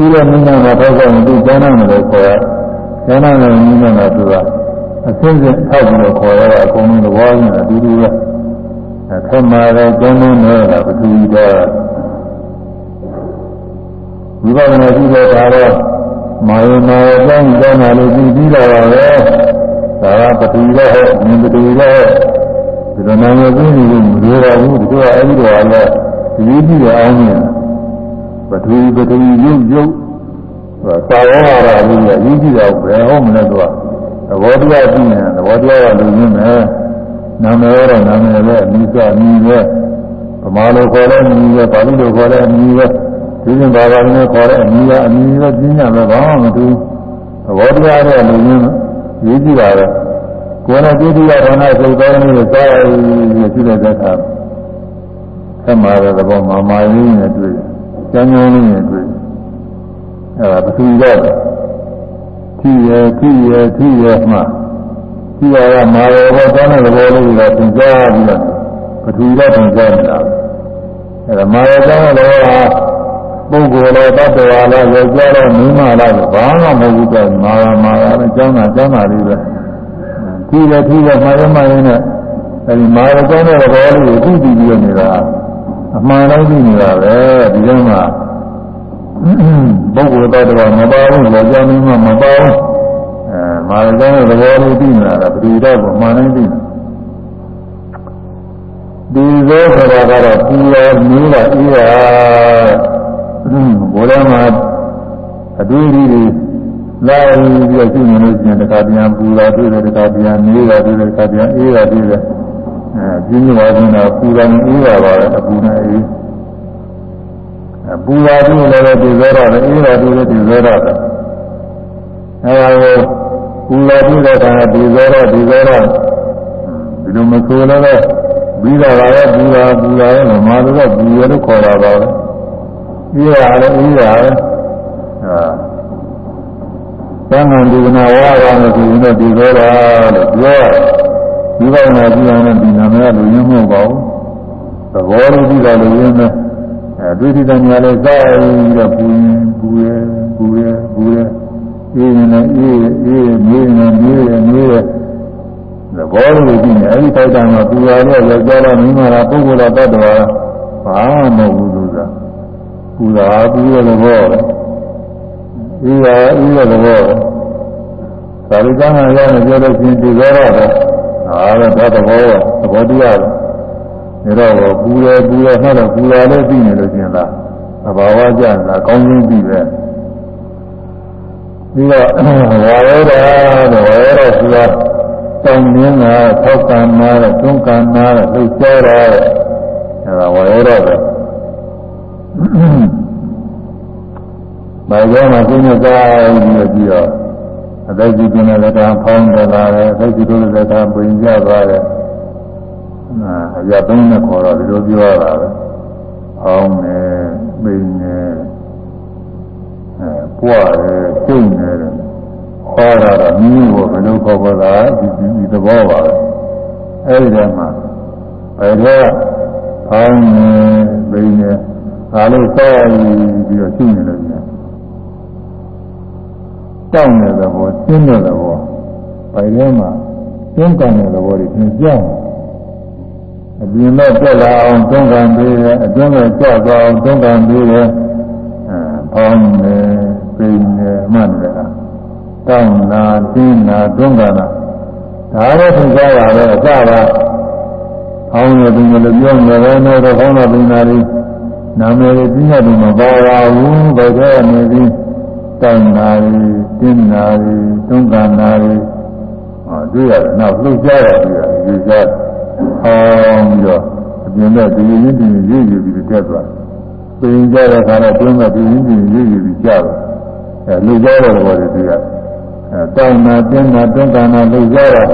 သူ့ရဲ့မိညာနဲ့ထောက်ကြပြီးသူ့ကျောင်းတော့လည်းခေါ်ကျောင်းတော့မိညာနဲ့သူကအစင်းစင်းထောက်ပြီးတော့ခေါ်ရတာအကုန်လုံးသဘောချင်းအတူတူပဲအခက်မှာလည်းကျမ်းမနေတာပထူတော့ဝိပဿနာကြည့်တဲ့အခါတော့မာယနာအကြောင်းကြောင်းလာလို့ကြည့်ပြီးတော့ပဲဒါကပထူတော့မြင်ပထူတော့ဒီလိုနာမည်ကြီးနေလို့မလိုပါဘူးဒီကအဲ့ဒီတော့လည်းဒီကြည့်ရအောင်နေ ပထူပထူရုပ်ရုပ်သာဝရရာကြီးရည်ကြည့်တော့ဘယ်ဟုတ်မလဲသူကသဘောတရားကြည့်ရင်သဘောတရားကလူရင်းမယ်နာမည်ရောနာမည်ပဲမိစမိပဲဗမာလိုခေါ်တဲ့မိပဲပါဠိလိုခေါ်တဲ့မိပဲဒီရင်ဘာသာနဲ့ခေါ်တဲ့အမည်ကအမည်ပဲပြင်းရပဲဘာမှမတူသဘောတရားတဲ့လူရင်းရေးကြည့်တာပဲကိုယ်နဲ့ဒုတိယဌာနစိတ်တော်နည်းကိုကြားရပြီးရှိတဲ့သက်သာဆက်မှာတဲ့သဘောမာမာရင်းနဲ့တွေ့ ကျမ်းကျမ်းလေးနဲ့တွေ့အဲဒါပထူတော့ထိရထိရထိရမှထိရကမာရဘောတောင်းတဲ့သဘောလေးကိုသင်ကြားပြီးတော့ပထူတော့သင်ကြားနေတာအဲဒါမာရတောင်းတဲ့သဘောဟာပုဂ္ဂိုလ်လည်းတ attva လည်းယောက်ျားလည်းမိန်းမလည်းဘာမှမဟုတ်ဘူးတဲ့မာရမာရပဲကျောင်းသာကျောင်းသာလေးပဲထိရထိရမာရမာရင်းနဲ့အဲဒီမာရတောင်းတဲ့သဘောလေးကိုသိပြီးပြီးနေတာ အမှန်တိုင်းသိနေတာပဲဒီထဲမှာပုဂ္ဂိုလ်တ attva မပါဘူးယောက်ျားမိန်းမမပါဘူးအဲမာရတောင်းတဲ့သဘောလေးသိနေတာကပရိသတ်ကိုအမှန်တိုင်းသိနေတာဒီသောဆိုတာကတော့ပူရမီးတာအေးတာဘိုးတော်မှာအတူတူတွေလာပြီးတော့ရှိနေလို့ရှိရင်တခါပြန်ပူတာတွေ့တယ်တခါပြန်မီးတာတွေ့တယ်တခါပြန်အေးတာတွေ့တယ် အဲပြင်းပြပါခြင်းတော့ပူတာအေးတာပါပဲအပူနဲ့အေးအပူတာတွေ့လည်းဒီသောတော့အေးတာတွေ့လည်းဒီသောတော့အဲဒါကိုပူတာတွေ့တဲ့အခါဒီသောတော့ဒီသောတော့ဒီလိုမဆိုလည်းပြီးတော့ပါပဲပူတာပူတာရဲ့မာလူကပူရလို့ခေါ်တာပါပဲပြီးရတယ်ပြီးရတယ်ဟာသံဃာဒီကနာဝါရမယ်ဆိုရင်တော့ဒီသောတာလို့ပြောရတယ် ဒီဘက်မှာကြည့်အောင်လည်းဒီနာမည်ကလူရင်းမဟုတ်ပါဘူးသဘောလို့ကြည့်တာလူရင်းနဲ့အဲတွေ့ဒီတည်းများလဲစားပြီးတော့ပူရင်ပူရဲပူရဲပူရဲအေးနေအေးအေးနေနေနေနေသဘောလို့ကြည့်နေအဲဒီတိုက်တာမှာပူရတဲ့ယောက်ျားလားမိန်းမလားပုဂ္ဂိုလ်လားတ attva ဘာမှမဟုတ်ဘူးလို့ဆိုတာပူတာပူရတဲ့ဘောအေးရအေးရတဲ့ဘောသာရိကံကရောက်နေကြလို့ရှင်ဒီသောတော့ ပဲအားတော့သဘောသဘောတရားပဲဒါတော့ပူရပူရမှတော့ပူရလို့သိနေလို့ရှင်လားသဘာဝကြတာကောင်းချင်းပြီပဲပြီးတော့ဝါရောတာတော့ဝါရောတော့ဆိုတာတောင်းရင်းကထောက်ကံနာတဲ့တွန်းကံနာတဲ့လှုပ်ရှားတာတဲ့အဲဒါဝါရောတော့ပဲဘာကြောင့်မှသိနေကြပြီးပြီးတော့ အသက်ကြီးပြင်းတဲ့ကံဖောင်းတယ်လာတယ်အသက်ကြီးတို့တဲ့ကံပြင်ကြသွားတယ်အာအရာသုံးနဲ့ခေါ်တော့ဒီလိုပြောရတာပဲဖောင်းတယ်ပိန်တယ်အဲပွားတယ်ကျုံတယ်ခေါ်တာတော့မိမိကိုဘယ်လိုခေါ်ပေါ်တာဒီဒီသဘောပါပဲအဲဒီတည်းမှာဘယ်တော့ဖောင်းနေပိန်နေဒါလို့စောပြီးတော့ရှိနေလို့ညာ တောင်းတဲ့သဘောကျင်းတဲ့သဘောဘယ်ထဲမှာကျင်းကန်တဲ့သဘောတွေသင်ကြောက်အပြင်တော့ပြက်လာအောင်သုံးကံပေးတယ်အတွင်းကကြောက်သွားအောင်သုံးကံပေးတယ်အဲဖောင်းနေပိန်နေမှန်တယ်တောင်းနာတင်းနာတွန်းကနာဒါလည်းသင်ကြားရတော့အစပါအောင်းရတဲ့လူပြောနေတယ်တော့ခေါင်းတော်ပင်နာလေးနာမည်ကြီးညတ်တယ်မပေါ်ပါဘူးဘယ်ထဲနေပြီး တောင်းနာရီတင်းနာရီတွန်းကနာရီဟောတွေ့ရတယ်နောက်လှုပ်ရှားရတယ်တွေ့ရတယ်ယူရှားအောင်ပြီးတော့အပြင်တော့ဒီရင်းတင်ရေးယူပြီးတက်သွားပင်ကြတဲ့ခါတော့တွန်းကဒီရင်းတင်ရေးယူပြီးကြားတယ်အဲလှုပ်ရှားတဲ့ဘောတွေတွေ့ရတယ်အဲတောင်းနာတင်းနာတွန်းကနာလှုပ်ရှားတာ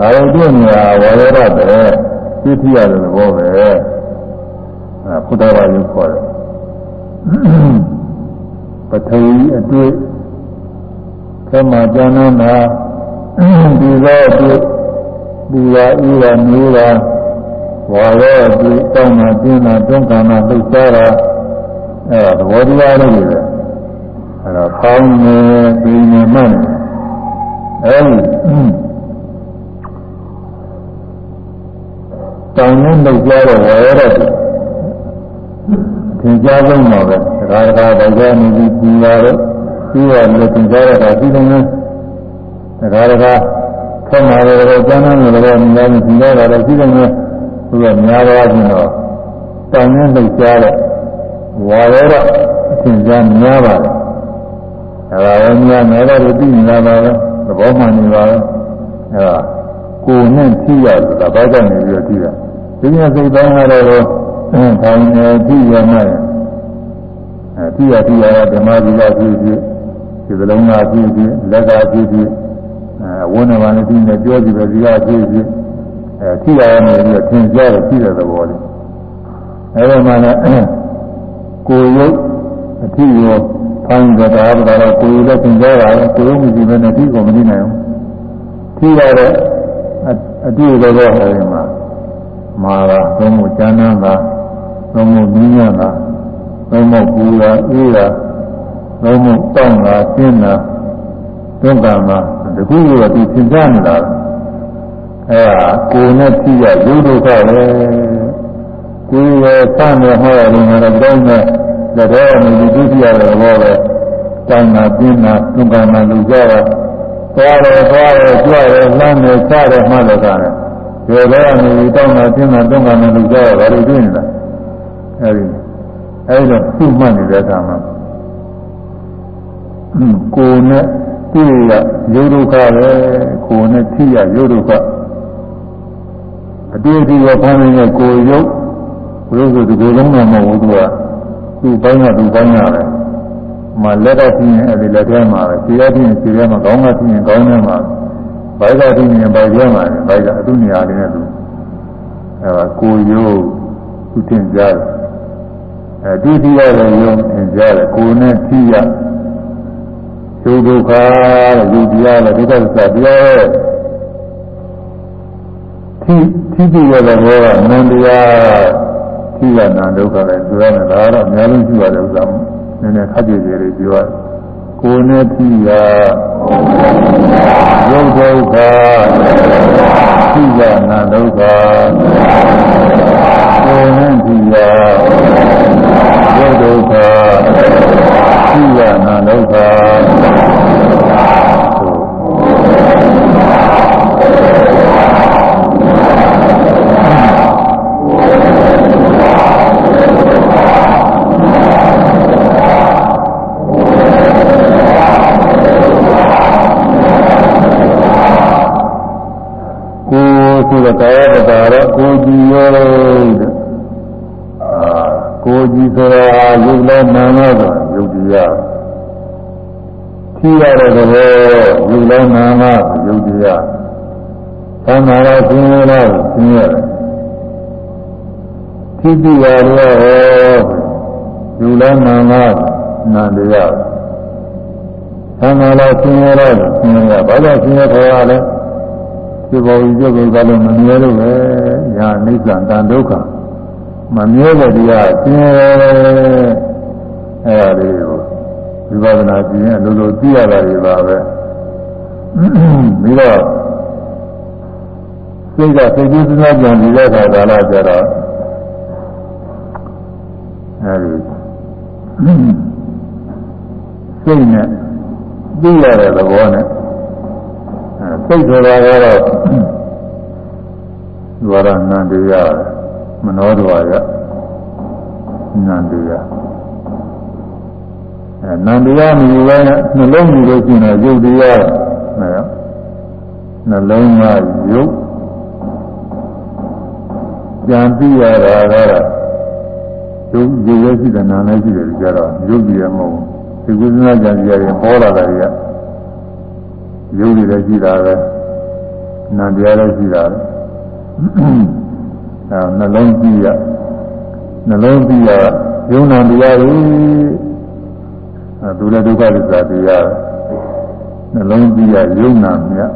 အာရုံတွေ့နေတာဝါရရပဲသိထရတဲ့ဘောပဲအဲဘုဒ္ဓဘာသာခေါ်တယ် ပထဝီအတွေ့သမ္မာကျမ်းနာဒီသောအတွေ့ပူရာဤရာမျိုးရာဝါရောအတွေ့တောင်းတာပြင်းတာတွန်းကန်တာလှုပ်ရှားတာအဲဒါသဘောတရားလေးတွေပဲအဲဒါဖောင်းနေပြီးနေမှန်းအဲဒီတောင်းနေလှုပ်ရှားတဲ့ဝါရောအတွေ့သင်ကြားဆုံးပါပဲ ဒါကဒါကဒါနေပြီးပြီးလာတော့ပြီးရလို့သင်ကြားရတာပြီးတယ်နော်ဒါကဒါဆက်မှာလည်းကျမ်းမ်းလည်းလည်းမြင်နေသင်ကြားတာလည်းပြီးတယ်နော်သူကများသွားခြင်းတော့တောင်းနေလှုပ်ရှားတဲ့ဝါရောတော့အသင်ကြားများပါတယ်အဲဒါလည်းများများတော့ပြီးနေတာပါပဲသဘောမှန်နေပါပဲအဲဒါကိုယ်နဲ့ကြည့်ရတာဘာကြောင့်နေပြီးတော့ကြည့်တာဒီနေ့စိတ်တိုင်းကတော့အင်းထိုင်နေကြည့်ရမယ် အဲတိယတိယကဓမ္မဒီကဖြစ်ဖြစ်ဒီကလုံးကဖြစ်ဖြစ်လက်ကဖြစ်ဖြစ်အဲဝန်းနေပါနဲ့ဒီနဲ့ပြောကြည့်ပဲဒီကဖြစ်ဖြစ်အဲတိယရနေပြီးတော့သင်ကြားရရှိတဲ့သဘောလေးအဲဒီမှာလည်းကိုယ်ရုပ်အထီးရောဖိုင်းကြတာကတော့ကိုယ်ရုပ်လည်းသင်ကြားရတယ်ကိုယ်ရုပ်မရှိဘဲနဲ့ဒီကိုမသိနိုင်ဘူးထိရတဲ့အတူတူတော့ဟဲ့မှာမာတာသုံးမှုကျမ်းမ်းတာသုံးမှုနည်းညံ့တာ သုံးမှုပူတာအေးတာသုံးမှုတောင်းတာကျင်းတာသုံးကံမှာတခုခုတော့ဒီသင်ကြားနေတာအဲဒါကိုယ်နဲ့ထိရရုပ်ဒုက္ခပဲကိုယ်ရဲ့စတဲ့ဟောရတယ်ငါတော့တောင်းတဲ့လက်တော်မြည်ဒုတိယရဲ့ဘောပဲတောင်းတာကျင်းတာသုံးကံမှာလူကြတာသွားတယ်သွားတယ်ကြွတယ်လမ်းတယ်ချတယ်မှလည်းကားတယ်ဒီလိုကနေတောင်းတာကျင်းတာသုံးကံမှာလူကြတာဘာလို့တွေ့နေတာအဲဒီ အဲဒီတော့သူ့မှတ်နေတဲ့အခါမှာကိုယ်နဲ့သိရရုပ်ဒုက္ခပဲကိုယ်နဲ့သိရရုပ်ဒုက္ခအတူတူရဖမ်းနေတဲ့ကိုယ်ရုပ်ဘုရားဆိုဒီလိုလုံးတော့မဟုတ်ဘူးသူကသူ့ပိုင်းကသူ့ပိုင်းရတယ်မှာလက်ကသိရင်အဲဒီလက်ထဲမှာပဲခြေရသိရင်ခြေထဲမှာခေါင်းကသိရင်ခေါင်းထဲမှာဘိုက်ကသိရင်ဘိုက်ထဲမှာဘိုက်ကအတုနေရာလေးနဲ့သူအဲဒါကိုယ်ရုပ်သူတင်ကြတယ် အဲတိတိရတဲ့ယုံတင်ကြတယ်ကိုယ်နဲ့သိရဒုဒုက္ခတဲ့ယူတရားတဲ့ဒုက္ခသစ္စာတရားရဲ့သိသိသိရတဲ့ဘောကနန္တရားသိရနာဒုက္ခလည်းပြောရတယ်ဒါကတော့အများဆုံးရှိရတဲ့ဥစ္စာနည်းနည်းခက်ကြည်ကြည်လေးပြောရတယ်ကိုယ်နဲ့သိရယုတ်ဒုက္ခသိရနာဒုက္ခကိုယ်နဲ့သိရ နာဒုက္ခဆိုတော့ကာယပတာတော့ကိုကြည်ရောတဲ့အာကိုကြည်ဆိုတာရုပ်လည်းနာမ်လို့ဆိုရုပ်တရား ထိရတဲ့သဘောရုပ်လည်းနာမ်လို့ရုပ်တရားသံဃာတော်သိရတော့သိရတယ်ထိတိရရောရုပ်လည်းနာမ်လို့နာမ်တရားသံဃာတော်သိရတော့သိရဘာလို့သိရခေါ်ရလဲဒီဘောကြီးပြုတ်ပြီးသွားလို့မမြဲလို့ပဲညာအိဋ္ဌံတန်ဒုက္ခမမြဲတဲ့တရားကျင်းရဲအဲဒါလေးကို ဝိပဿနာကျင်းရင်လိုလိုသိရတာတွေပါပဲပြီးတော့စိတ်ကစိတ်ကြီးစဉ်းစားကြံနေတဲ့အခါကာလကျတော့အဲဒီစိတ်နဲ့သိရတဲ့သဘောနဲ့စိတ်ဆိုတာကတော့ဒွါရနန္တရားမနောဒွါရနန္တရားအဲ နန္တရားမြည်ပဲနှလုံးမြည်လို့ရှိရင်ရုပ်တရားနော်နှလုံးကရုပ်ကြံပြီးရတာကတော့ရုပ်ရုပ်ရဲ့ရှိတဲ့နာနဲ့ရှိတယ်ကြတော့ရုပ်ကြီးရမဟုတ်ဘူးဒီကုသနာကြံစီရတယ်ပေါ်လာတာကြီးရုပ်တွေလည်းရှိတာပဲနာတရားလည်းရှိတာပဲအဲနှလုံးကြည့်ရနှလုံးကြည့်ရယုံနာတရားတွေ အဲဒုရဒုက္ခသစ္စာတရားနှလုံးကြည့်ရယုံနာမြတ်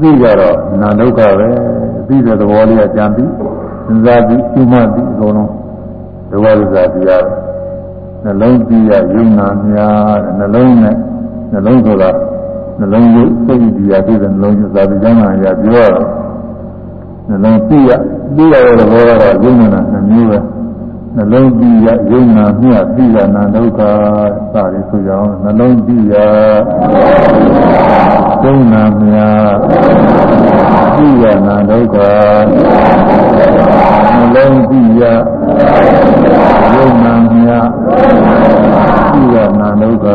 သိကြတော့နာဒုက္ခပဲသိတဲ့သဘောလေးကကြံပြီးစဉ်းစားပြီးဥမှတ်ပြီးအကုန်လုံးဒုက္ခသစ္စာတရားနှလုံးကြည့်ရယုံနာမြတ်နှလုံးနဲ့နှလုံးဆိုတာနှလုံးရုပ်စိတ်တရားပြည့်တဲ့နှလုံးရုပ်သာတိကျမ်းဂန်ရပြောရနှလုံးပြည့်ရပြည့်ရတဲ့ဘောကတော့ယုံနာနှမျိုးပဲ နှလုံးပြည့်ရယုံနာမြတ်ပြည့်ရနာဒုက္ခစသည်ဆိုကြအောင်နှလုံးပြည့်ရယုံနာမြတ်ပြည့်ရနာဒုက္ခနှလုံးပြည့်ရယုံနာမြတ်ပြည့်ရနာဒုက္ခ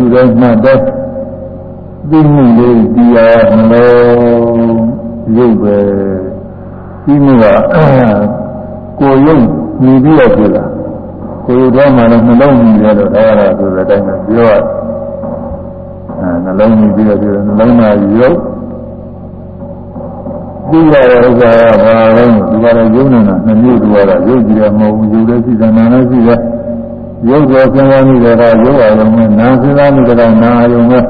ရှုတိုင်းမှတ်တိုင်းသိမှုလေးတရားနှလုံးရုပ်ပဲသိမှုကကိုယ်ရုပ်မြည်ပြီးတော့ဖြစ်လာကိုယ်ရုပ်တော့မှလည်းနှလုံးမြည်ရတော့ဒါရတာဆိုတဲ့အတိုင်းပဲပြောရအဲနှလုံးမြည်ပြီးတော့ပြောနှလုံးသားရုပ်သိရတဲ့ဥစ္စာကဘာလဲဒီကလည်းယုံနေတာနှမျိုးတူရတာယုတ်ကြည့်ရမဟုတ်ဘူးယုတ်လည်းရှိတယ်နာလည်းရှိတယ် ရုပ်တော်စဉ်းစားမိတဲ့ကရုပ်အာရုံနဲ့နာစဉ်းစားမိတဲ့ကနာအာရုံနဲ့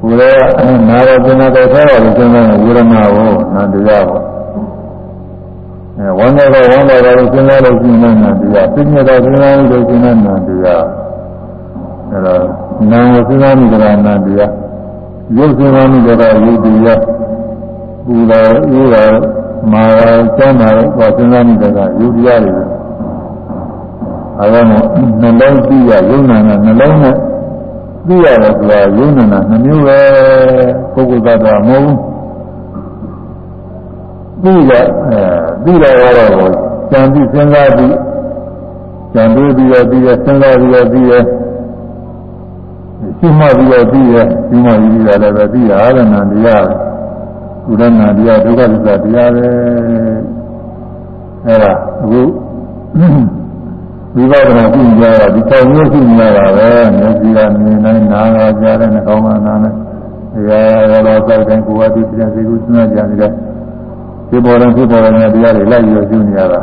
ဘုရားနာရစဉ်းစားတဲ့ဆောတော်စဉ်းစားတဲ့ဝေဒနာကိုနာတရားပေါ့အဲဝမ်းတော်ဝမ်းတော်တော်စဉ်းစားလို့ရှိရင်နာတရားသိမြတ်တော်စဉ်းစားလို့ရှိရင်နာတရားအဲတော့နာကိုစဉ်းစားမိတဲ့ကနာတရားရုပ်စဉ်းစားမိတဲ့ကရုပ်တရားပူလာအေးလာမာလာကျမ်းလာတော့စဉ်းစားမိတဲ့ကရုပ်တရားတွေ အဲဒါနဲ့နှလုံးကြည့်ရယုံနာနဲ့နှလုံးနဲ့သိရတယ်ဆိုတာယုံနာနှမျိုးပဲပုဂ္ဂိုလ်သတ္တဝါမဟုတ်ဘူးသိရအဲသိရတော့ကြံပြီးစဉ်းစားပြီးကြံပြီးပြီးတော့ပြီးရစဉ်းစားပြီးတော့ပြီးရရှိမှပြီးတော့ပြီးရရှိမှပြီးတော့လည်းပဲပြီးရအာရဏတရားကုရဏတရားဒုက္ခသစ္စာတရားပဲအဲဒါအခု ဝိပဿနာပြုကြတာဒီ၆မျိုးရှိနေတာပဲမျက်စိကမြင်နိုင်နားကကြားတဲ့နှာခေါင်းကနားနဲ့တရားရတော့စိုက်တိုင်းကိုယ်ကဒီပြန်စီကူစဉ်းစားကြနေတဲ့ဒီပေါ်ရင်ဒီပေါ်ရင်တရားတွေလိုက်ပြီးရှင်းနေရတာ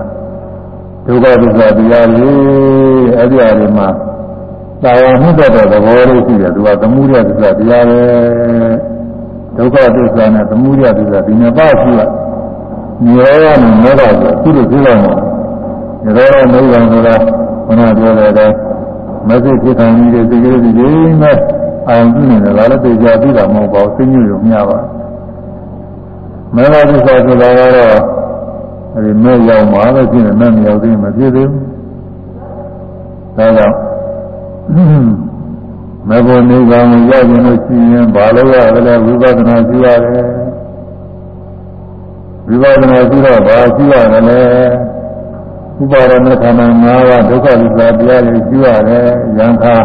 ဒုက္ခသစ္စာတရားတွေအဲ့ဒီအရာတွေမှာတာဝန်မှုတဲ့သဘောလေးရှိတယ်သူကသမှုရသစ္စာတရားပဲဒုက္ခသစ္စာနဲ့သမှုရသစ္စာဒီနှစ်ပါးရှိရမြေရောနဲ့မောတာဆိုသူတို့သိတော့မှာ ဒါတော့နိဗ္ဗာန်ဆိုတာခဏပြောတဲ့အတိုင်းမသိဖြစ်ခံနေတဲ့စိတ်ကလေးတွေနဲ့အောင်ကြည့်နေတယ်ဒါလည်းသိကြပြီးတာမဟုတ်ပါဘူးသိညွတ်ရုံမျှပါမေဃသစ္စာဆိုတာကတော့အဲဒီမဲ့ရောက်မှာပဲဖြစ်နေမဲ့မရောက်သေးမဖြစ်သေးဘူးဒါကြောင့်မေဖို့နိဗ္ဗာန်ကိုရောက်ရင်လို့ရှိရင်ဘာလို့ရလဲဝိပဿနာရှိရတယ်ဝိပဿနာရှိတော့ဘာရှိရလဲ ဥပါရဏခန္ဓာ၅ပါးဒုက္ခသစ္စာတရားတွေရှိရတယ်။ယံခါ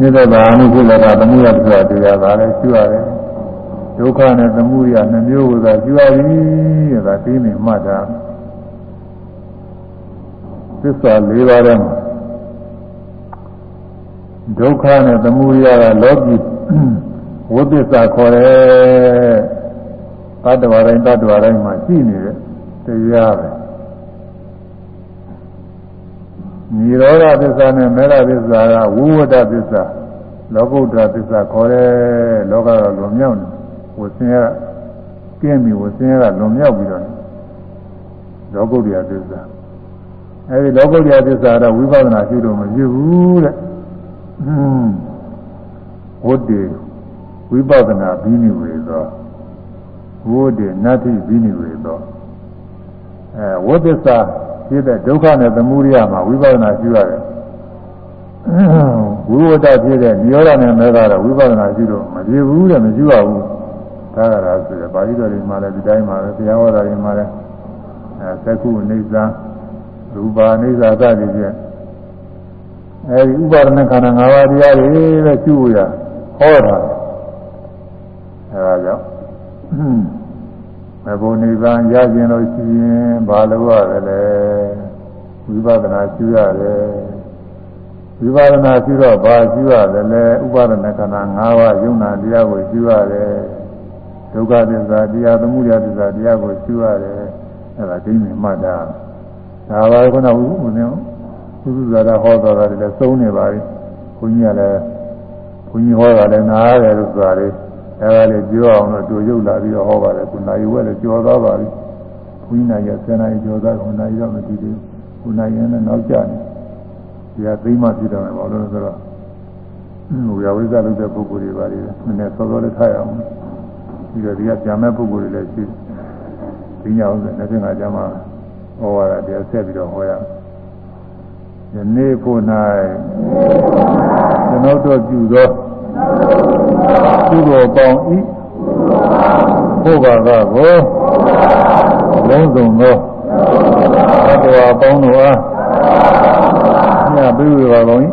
နိစ္စတာအမှုဖြစ်လာတာသမှုရသစ္စာတရားဒါလည်းရှိရတယ်။ဒုက္ခနဲ့သမှုရနှမျိုးကိုသာရှိရပြီ။ဒါသိနေမှတ်တာသစ္စာ၄ပါးထဲမှာဒုက္ခနဲ့သမှုရကလောကီဝိသစ္စာခေါ်တယ်။တတ္တဝါတိုင်းတတ္တဝါတိုင်းမှာရှိနေတဲ့တရားပဲ။ နိရောဓသစ္စာနဲ့မေရသစ္စာကဝိဝဒသစ္စာလောကုတ္တရသစ္စာခေါ်တယ်လောကတော့လွန်မြောက်နေဝဆင်းရဲကင်းပြီဝဆင်းရဲကလွန်မြောက်ပြီးတော့လောကုတ္တရသစ္စာအဲဒီလောကုတ္တရသစ္စာတော့ဝိပဿနာရှိလို့မဖြစ်ဘူးတဲ့ဝတ္တေဝိပဿနာပြီးနေဝေသောဝတ္တေနတ္ထိပြီးနေဝေသောအဲဝတ္တစ္စာ ဖြစ်တဲ့ဒုက္ခနဲ့သမုဒိယမှာဝိပဿနာရှိရတယ်ဝိဝတ္တဖြစ်တဲ့နိရောဓနဲ့မဲကတော့ဝိပဿနာရှိလို့မပြေဘူးတဲ့မရှိပါဘူးဒါကရာဆိုရပါဠိတော်တွေမှာလည်းဒီတိုင်းမှာပဲတရားဟောတာတွေမှာလည်းအဲသက္ကုအိဋ္ဌာရူပါအိဋ္ဌာစသည်ဖြင့်အဲဒီဥပါဒနာခန္ဓာ၅ပါးတရားတွေပဲရှိဖို့ရဟောတာအဲဒါကြောင့် မဘုံနိဗ္ဗာန်ရခြင်းလို့ရှိရင်ဘာလို့ရတယ်လဲဝိပဿနာရှိရတယ်ဝိပဿနာရှိတော့ဘာရှိရတယ်လဲဥပါဒနာခန္ဓာ၅ပါးယုံနာတရားကိုရှိရတယ်ဒုက္ခသစ္စာတရားသမုဒယသစ္စာတရားကိုရှိရတယ်အဲ့ဒါသိမြင်မှတ်တာဒါပါခုနကဦးဦးနေသုစုဇာတာဟောတော်တာလည်းသုံးနေပါပြီဘုန်းကြီးကလည်းဘုန်းကြီးဟောတာလည်းနားရတယ်လို့ဆိုတာလေး အဲဒါလေးပြောအောင်လို့သူရုပ်လာပြီးတော့ဟောပါတယ်ခုနာရီဝဲလည်းကြော်သွားပါပြီဘုန်းကြီးနာရီဆယ်နာရီကြော်သွားခုနာရီတော့မတည်သေးဘူးခုနာရီနဲ့နောက်ကျနေဒီဟာသိမှပြတော့မယ်ဘာလို့လဲဆိုတော့ဟိုရဝိဇ္ဇလုပ်တဲ့ပုဂ္ဂိုလ်တွေပါလေနည်းနည်းစောစောလေးထားရအောင်ပြီးတော့ဒီကကြာမဲ့ပုဂ္ဂိုလ်တွေလည်းရှိသိညာအောင်ဆို25ကျမ်းမှာဟောရတာတရားဆက်ပြီးတော့ဟောရယနေ့ဖို့၌ကျွန်ုပ်တို့ပြုသောကု သိုလ်ပေါင်းဤဘုရားကကိုလုံးစုံသောသတ္တဝါပေါင်းတို့အားညပိဝေပါကုန်၏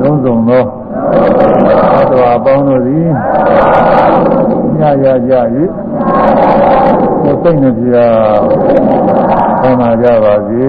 လုံးစုံသောသတ္တဝါအပေါင်းတို့သည်ညရကြ၍ကိုယ်စိတ်နှပြဆန္ဒကြပါစေ